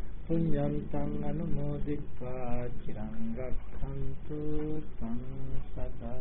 පුඤ්ඤන්තං අනුමෝදිत्वा චිරං රක්ඛන්තු සංසදා